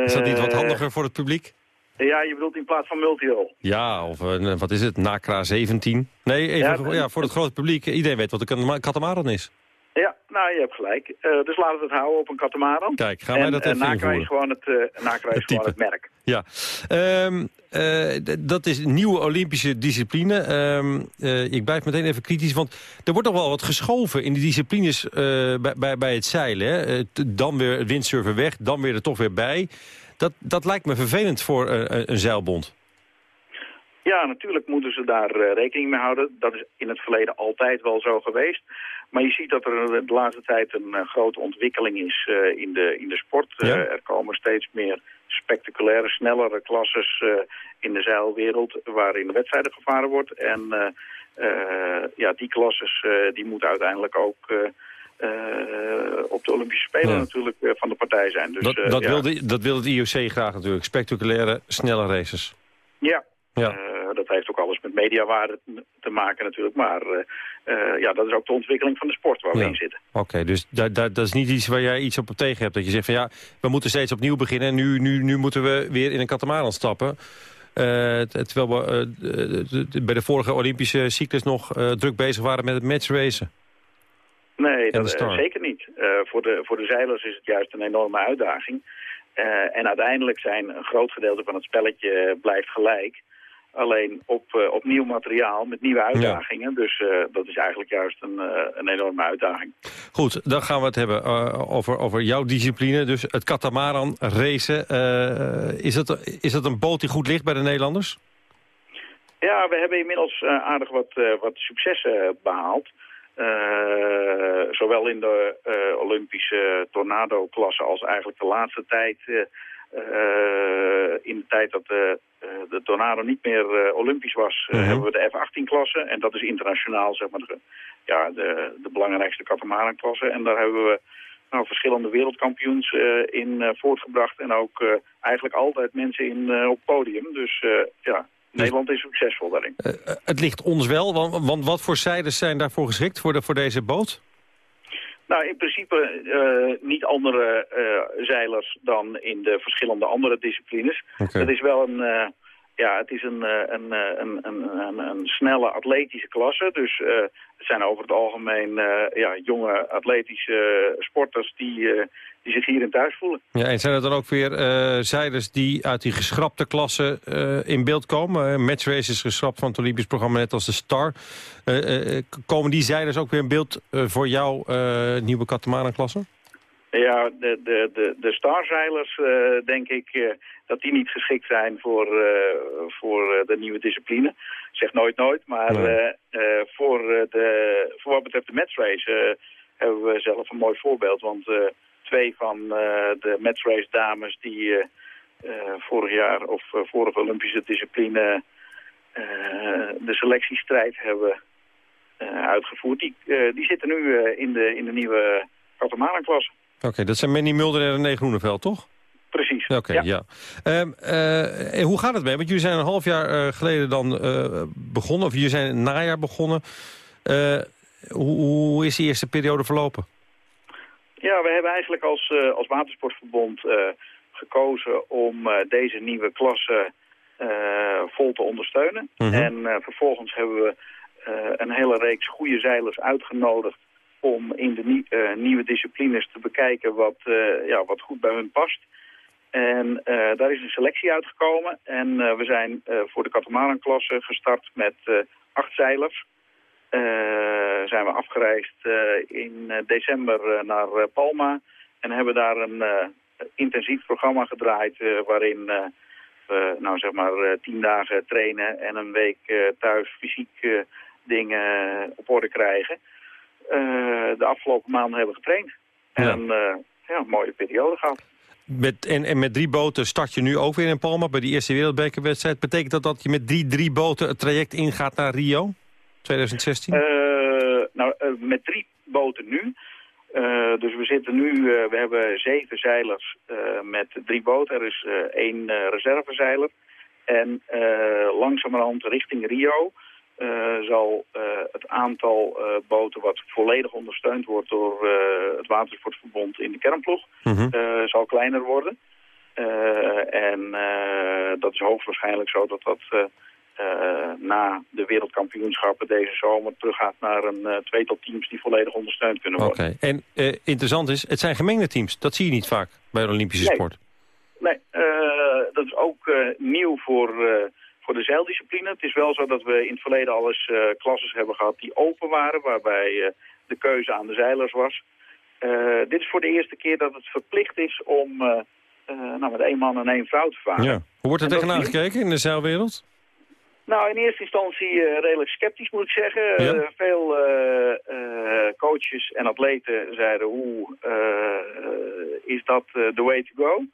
[SPEAKER 7] Is dat niet wat handiger voor het publiek?
[SPEAKER 25] Ja, je bedoelt in plaats van multi-hull.
[SPEAKER 7] Ja, of een, wat is het, NACRA 17? Nee, even
[SPEAKER 25] Ja,
[SPEAKER 7] ja, voor het grote publiek. Iedereen weet wat een katama- katamaran is.
[SPEAKER 25] Ja, nou, je hebt gelijk. Eh, dus laten we het houden op een katamaran.
[SPEAKER 7] Kijk, gaan wij
[SPEAKER 25] en,
[SPEAKER 7] dat
[SPEAKER 25] eh,
[SPEAKER 7] even
[SPEAKER 25] NACRA
[SPEAKER 7] invoeren.
[SPEAKER 25] is gewoon het, eh is gewoon het merk.
[SPEAKER 7] Ja, Ehm, eh, dat is een nieuwe Olympische discipline. Ehm, eh, ik blijf meteen even kritisch, want er wordt nog wel wat geschoven in de disciplines eh, bij, bij, bij het zeilen. Hè. Dan weer windsurfen weg, dan weer er toch weer bij. Dat, dat lijkt me vervelend voor een- zeilbond.
[SPEAKER 25] Ja, natuurlijk moeten ze daar rekening mee houden. Dat is in het verleden altijd wel zo geweest. Maar je ziet dat er de laatste tijd een grote ontwikkeling is in, de, in de sport. Er komen steeds meer spectaculaire, snellere klasses eh, in de zeilwereld... waarin de wedstrijden gevaren wordt. En eh, eh, ja, die klasses die moeten uiteindelijk ook... op de Olympische Spelen
[SPEAKER 7] Ja.
[SPEAKER 25] natuurlijk van de partij zijn. Dus,
[SPEAKER 7] dat, dat,
[SPEAKER 25] ja.
[SPEAKER 7] wil de, dat wil het IOC graag natuurlijk. Spectaculaire, snelle races.
[SPEAKER 25] Ja,
[SPEAKER 7] Ja.
[SPEAKER 25] Dat heeft ook alles met mediawaarde te maken natuurlijk. Maar ja, dat is ook de ontwikkeling van de sport waar we
[SPEAKER 7] Ja.
[SPEAKER 25] in zitten.
[SPEAKER 7] Oké, dus da, da- dat is niet iets waar jij iets op tegen hebt. Dat je zegt van ja, we moeten steeds opnieuw beginnen... en nu, nu, nu moeten we weer in een katamaran stappen. Eh, terwijl we eh, bij de vorige Olympische cyclus nog eh, druk bezig waren met het matchracen.
[SPEAKER 25] Nee, dat, zeker niet. Voor, de, voor de zeilers is het juist een enorme uitdaging. En uiteindelijk zijn een groot gedeelte van het spelletje blijft gelijk. Alleen op, eh, op nieuw materiaal met nieuwe uitdagingen. Dus eh, dat is eigenlijk juist een, eh, een enorme uitdaging.
[SPEAKER 7] Goed, dan gaan we het hebben over, over jouw discipline. Dus het katamaran racen. Is, het, is het een boot die goed ligt bij de Nederlanders?
[SPEAKER 25] Ja, we hebben inmiddels aardig wat, wat successen behaald. Eh, zowel in de Olympische tornado-klasse als eigenlijk de laatste tijd... eh, eh, in de tijd dat de, eh, de tornado niet meer eh, Olympisch was, eh,
[SPEAKER 26] Mhm.
[SPEAKER 25] hebben we de F-18-klasse. En dat is internationaal zeg maar, de, ja, de, de belangrijkste katamaran-klasse. En daar hebben we nou, verschillende wereldkampioens eh, in eh, voortgebracht. En ook eh, eigenlijk altijd mensen in, eh, op podium. Dus eh, ja, Nederland is succesvol daarin.
[SPEAKER 7] Eh, het ligt ons wel, want, want wat voor zijders zijn daarvoor geschikt voor, de, voor deze boot?
[SPEAKER 25] Nou, in principe eh, niet andere eh, zeilers dan in de verschillende andere disciplines. Het is wel een, eh, ja, het is een, eh, een, eh, een, een, een, een snelle atletische klasse. Dus eh, het zijn over het algemeen ja, jonge atletische sporters die, die zich hierin thuis voelen.
[SPEAKER 7] Ja, en zijn er dan ook weer zijders die uit die geschrapte klasse in beeld komen? Uh, matchrace is geschrapt van het Olympisch programma, net als de Star. Komen die zijders ook weer in beeld voor jouw nieuwe katamaran-klasse?
[SPEAKER 25] Ja, de, de, de, de starzeilers, eh, denk ik, eh, dat die niet geschikt zijn voor, eh, voor de nieuwe discipline. Zeg nooit nooit, maar
[SPEAKER 26] Nee.
[SPEAKER 25] voor, de, voor wat betreft de matchrace hebben we zelf een mooi voorbeeld. Want twee van de matchrace dames die vorig jaar of vorige Olympische discipline de selectiestrijd hebben uitgevoerd, die, die zitten nu in, de, in de nieuwe katamaran-klasse.
[SPEAKER 7] Oké, dat zijn Manny Mulder en René Groeneveld, toch?
[SPEAKER 25] Precies.
[SPEAKER 7] Oké, ja. Ehm, eh, en hoe gaat het mee? Want jullie zijn een half jaar eh, geleden dan eh, begonnen, of jullie zijn in het najaar begonnen. Hoe, hoe is die eerste periode verlopen?
[SPEAKER 25] Ja, we hebben eigenlijk als, als watersportverbond gekozen om deze nieuwe klasse vol te ondersteunen.
[SPEAKER 26] Mhm.
[SPEAKER 25] En vervolgens hebben we een hele reeks goede zeilers uitgenodigd om in de eh, nieuwe disciplines te bekijken wat, eh, ja, wat goed bij hun past. En eh, daar is een selectie uitgekomen. En we zijn voor de Katamaran-klasse gestart met acht zeilers. Zijn we afgereisd in december naar Palma. En hebben daar een intensief programma gedraaid waarin we nou, zeg maar, tien dagen trainen en een week thuis fysiek dingen op orde krijgen. Eh, de afgelopen maanden hebben we getraind. En eh, ja, een mooie periode gehad.
[SPEAKER 7] Met, en, en met drie boten start je nu ook weer in Palma bij die eerste wereldbekerwedstrijd. Betekent dat dat je met die drie boten het traject ingaat naar Rio 2016?
[SPEAKER 25] Eh, nou, met drie boten nu. Dus we zitten nu, we hebben zeven zeilers met drie boten. Er is één reservezeiler. En langzamerhand richting Rio zal eh, het aantal eh, boten wat volledig ondersteund wordt door eh, het Watersportverbond in de kernploeg,
[SPEAKER 7] Mhm.
[SPEAKER 25] eh, zal kleiner worden. Eh, en eh, dat is hoogstwaarschijnlijk zo dat dat eh, eh, na de wereldkampioenschappen deze zomer teruggaat naar een eh, tweetal teams die volledig ondersteund kunnen
[SPEAKER 7] Oké.
[SPEAKER 25] worden.
[SPEAKER 7] En eh, interessant is, het zijn gemengde teams. Dat zie je niet vaak bij de Olympische
[SPEAKER 25] Nee.
[SPEAKER 7] sport.
[SPEAKER 25] Nee, eh, dat is ook eh, nieuw voor, eh, voor de zeildiscipline. Het is wel zo dat we in het verleden al eens eh klasses hebben gehad die open waren, waarbij eh, de keuze aan de zeilers was. Eh, dit is voor de eerste keer dat het verplicht is om nou, met één man en één vrouw te varen.
[SPEAKER 7] Ja. Hoe wordt er tegenaan gekeken in de zeilwereld?
[SPEAKER 25] Nou, in eerste instantie redelijk sceptisch moet ik zeggen.
[SPEAKER 7] Ja.
[SPEAKER 25] Veel coaches en atleten zeiden, hoe is dat the way to go?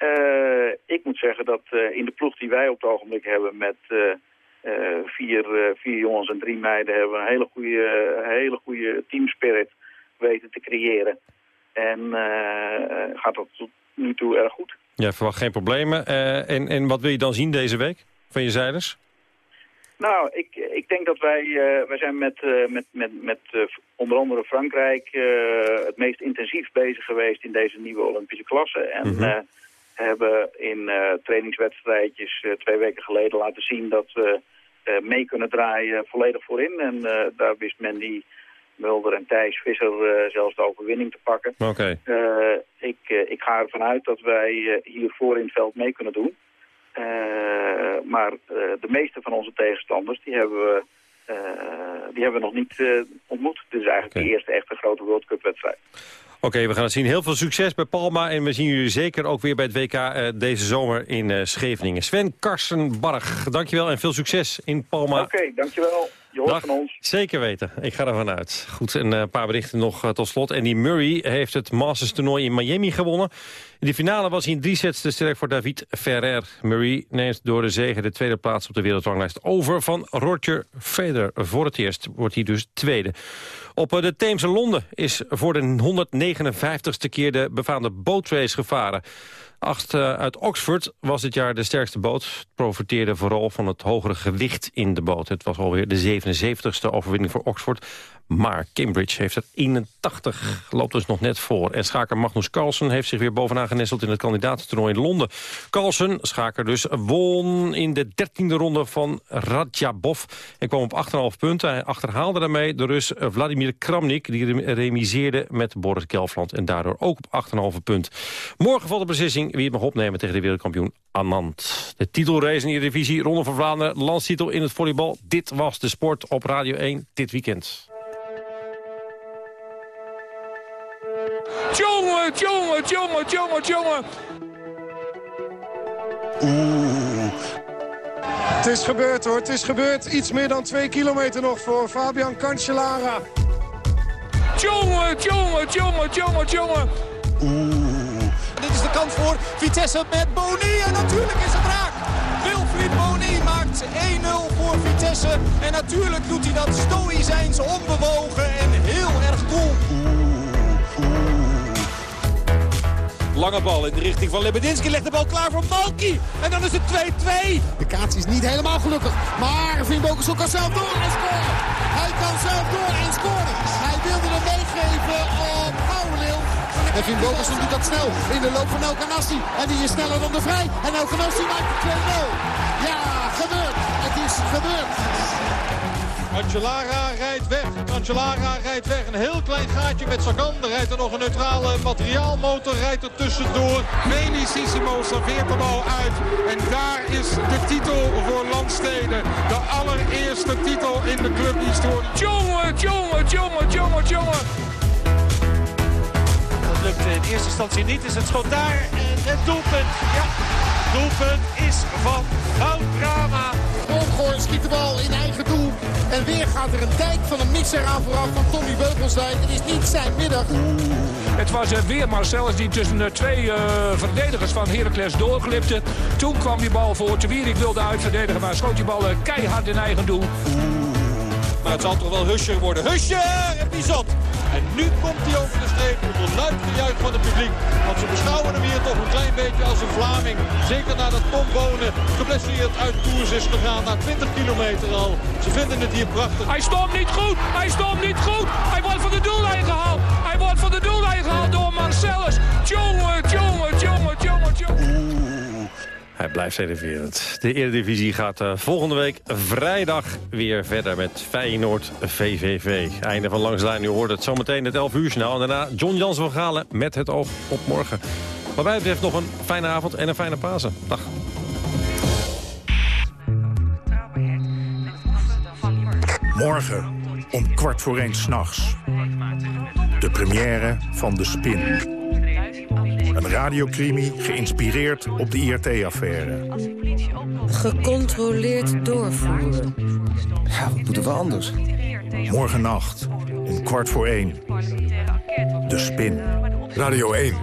[SPEAKER 25] Eh, ik moet zeggen dat eh, in de ploeg die wij op het ogenblik hebben met eh, vier, vier jongens en drie meiden hebben we een hele goede, hele goede teamspirit weten te creëren. En gaat dat tot nu toe erg goed.
[SPEAKER 7] Ja, verwacht geen problemen. En, en wat wil je dan zien deze week van je zeilers?
[SPEAKER 25] Nou, ik, ik denk dat wij, wij zijn met, met, met, met onder andere Frankrijk het meest intensief bezig geweest in deze nieuwe Olympische klasse. En
[SPEAKER 7] Mhm.
[SPEAKER 25] Hebben in eh, trainingswedstrijdjes eh, twee weken geleden laten zien dat we eh, mee kunnen draaien volledig voorin. En daar wist Mandy Mulder en Thijs Visser zelfs de overwinning te pakken.
[SPEAKER 7] Oké.
[SPEAKER 25] Ik, ik ga ervan uit dat wij eh, hier voor in het veld mee kunnen doen. Maar de meeste van onze tegenstanders, die hebben we, die hebben we nog niet ontmoet. Dit is eigenlijk de eerste echte grote World Cup wedstrijd.
[SPEAKER 7] Oké, we gaan het zien. Heel veel succes bij Palma. En we zien jullie zeker ook weer bij het WK eh, deze zomer in eh, Scheveningen. Sven Karsenbarg, dankjewel en veel succes in Palma.
[SPEAKER 25] Oké, dankjewel. Je hoort
[SPEAKER 7] Dag.
[SPEAKER 25] van ons.
[SPEAKER 7] Zeker weten. Ik ga ervan uit. Goed, een eh, paar berichten nog eh, tot slot. En die Murray heeft het Masters toernooi in Miami gewonnen. In de finale was hij in drie sets te sterk voor David Ferrer. Murray neemt door de zege de tweede plaats op de wereldranglijst over van Roger Federer. Voor het eerst wordt hij dus tweede. Op eh, de Theems in Londen is voor de 159ste keer de befaamde bootrace gevaren. Acht eh, uit Oxford was dit jaar de sterkste boot. Het profiteerde vooral van het hogere gewicht in de boot. Het was alweer de 77ste overwinning voor Oxford. Maar Cambridge heeft er 81, loopt dus nog net voor. En schaker Magnus Carlsen heeft zich weer bovenaan genesteld... in het kandidatentoernooi in Londen. Carlsen, schaker dus, won in de dertiende ronde van Radjabov... en kwam op 8,5 punten. Hij achterhaalde daarmee de Rus Vladimir Kramnik... die rem- remiseerde met Boris Gelfland en daardoor ook op 8,5 punt. Morgen valt de beslissing wie het mag opnemen tegen de wereldkampioen Anand. De titelrace in de divisie Ronde van Vlaanderen, landstitel in het volleybal. Dit was de sport op Radio 1 dit weekend.
[SPEAKER 19] Jongen, jongen, jongen, jongen, jongen. Oeh.
[SPEAKER 27] Het is gebeurd hoor, het is gebeurd. Iets meer dan twee kilometer nog voor Fabian Cancellara.
[SPEAKER 19] Jongen, jongen, jongen, jongen, jongen.
[SPEAKER 15] Oeh. Dit is de kans voor Vitesse met Boni. En natuurlijk is het raak. Wilfried Boni maakt 1-0 voor Vitesse. En natuurlijk doet hij dat stoïcijns, onbewogen en heel erg cool. Lange bal in de richting van Lebedinski. Legt de bal klaar voor Malki. En dan is het 2-2.
[SPEAKER 27] De kaats is niet helemaal gelukkig. Maar Vin Bokerson kan zelf door en scoren. Hij kan zelf door en scoren. Hij wilde hem meegeven op Gouwenleeuw. En Vin Bokerson doet dat snel in de loop van El Ganassi. En die is sneller dan de Vrij. En El Ganassi maakt het 2-0. Ja, gebeurd. Het is gebeurd.
[SPEAKER 28] Cancellara rijdt weg. Cancellara rijdt weg. Een heel klein gaatje met Sagan. Er rijdt er nog een neutrale materiaalmotor. Rijdt er tussendoor.
[SPEAKER 29] Felicissimo serveert de bal uit. En daar is de titel voor Landsteden. De allereerste titel in de clubhistorie.
[SPEAKER 26] Jongen, jongen, jongen, jongen, jongen.
[SPEAKER 19] Dat lukt in eerste instantie niet. Is het schot daar. En het doelpunt. Ja, het doelpunt is van Goud Drama.
[SPEAKER 27] Bronkhorn schiet de bal in eigen doel. En weer gaat er een dijk van een mixer aan vooraf van Tommy Beugelsdijk. Het is niet zijn middag.
[SPEAKER 26] Het was eh, weer Marcellus die tussen de twee eh, verdedigers van Heracles doorglipte. Toen kwam die bal voor. Wierik wilde uitverdedigen, maar schoot die bal eh, keihard in eigen doel.
[SPEAKER 19] Maar het zal toch wel Huscher worden. Huscher! En die zat. En nu komt hij over de streep onder luid gejuich van het publiek. Want ze beschouwen hem hier toch een klein beetje als een Vlaming. Zeker nadat Tom Bonen geblesseerd uit koers is gegaan. Na 20 kilometer al. Ze vinden het hier prachtig.
[SPEAKER 26] Hij stond niet goed! Hij stond niet goed! Hij wordt van de doellijn gehaald! Hij wordt van de doellijn gehaald door Marcellus! Jongen,
[SPEAKER 7] Hij blijft enerverend. De Eredivisie gaat uh, volgende week vrijdag weer verder met Feyenoord VVV. Einde van Langs de Lijn. U hoort het zometeen het 11 uur snel. En daarna John Jans van Galen met het oog op morgen. Wat mij betreft nog een fijne avond en een fijne Pasen. Dag.
[SPEAKER 30] Morgen om kwart voor één s'nachts. De première van De Spin. Een radiocrimi geïnspireerd op de IRT-affaire.
[SPEAKER 1] Gecontroleerd doorvoeren.
[SPEAKER 30] Ja, wat moeten we anders? Morgennacht om kwart voor één. De Spin.
[SPEAKER 31] Radio 1.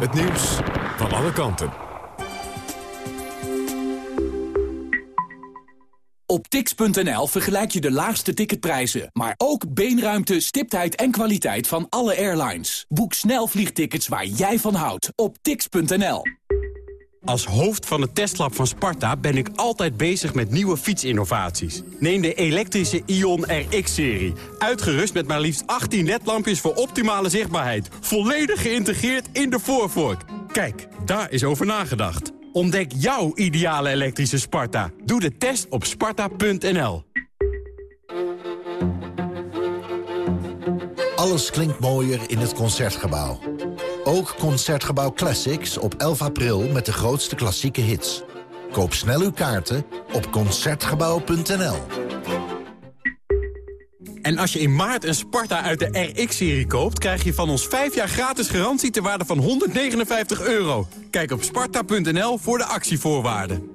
[SPEAKER 31] Het nieuws van alle kanten.
[SPEAKER 32] Op tix.nl vergelijk je de laagste ticketprijzen, maar ook beenruimte, stiptheid en kwaliteit van alle airlines. Boek snel vliegtickets waar jij van houdt op tix.nl.
[SPEAKER 15] Als hoofd van het testlab van Sparta ben ik altijd bezig met nieuwe fietsinnovaties. Neem de elektrische Ion RX-serie. Uitgerust met maar liefst 18 ledlampjes voor optimale zichtbaarheid. Volledig geïntegreerd in de voorvork. Kijk, daar is over nagedacht. Ontdek jouw ideale elektrische Sparta. Doe de test op sparta.nl.
[SPEAKER 33] Alles klinkt mooier in het Concertgebouw. Ook Concertgebouw Classics op 11 april met de grootste klassieke hits. Koop snel uw kaarten op Concertgebouw.nl.
[SPEAKER 15] En als je in maart een Sparta uit de RX-serie koopt... krijg je van ons 5 jaar gratis garantie ter waarde van 159 euro. Kijk op sparta.nl voor de actievoorwaarden.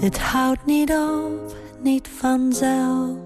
[SPEAKER 1] Het houdt niet op, niet vanzelf.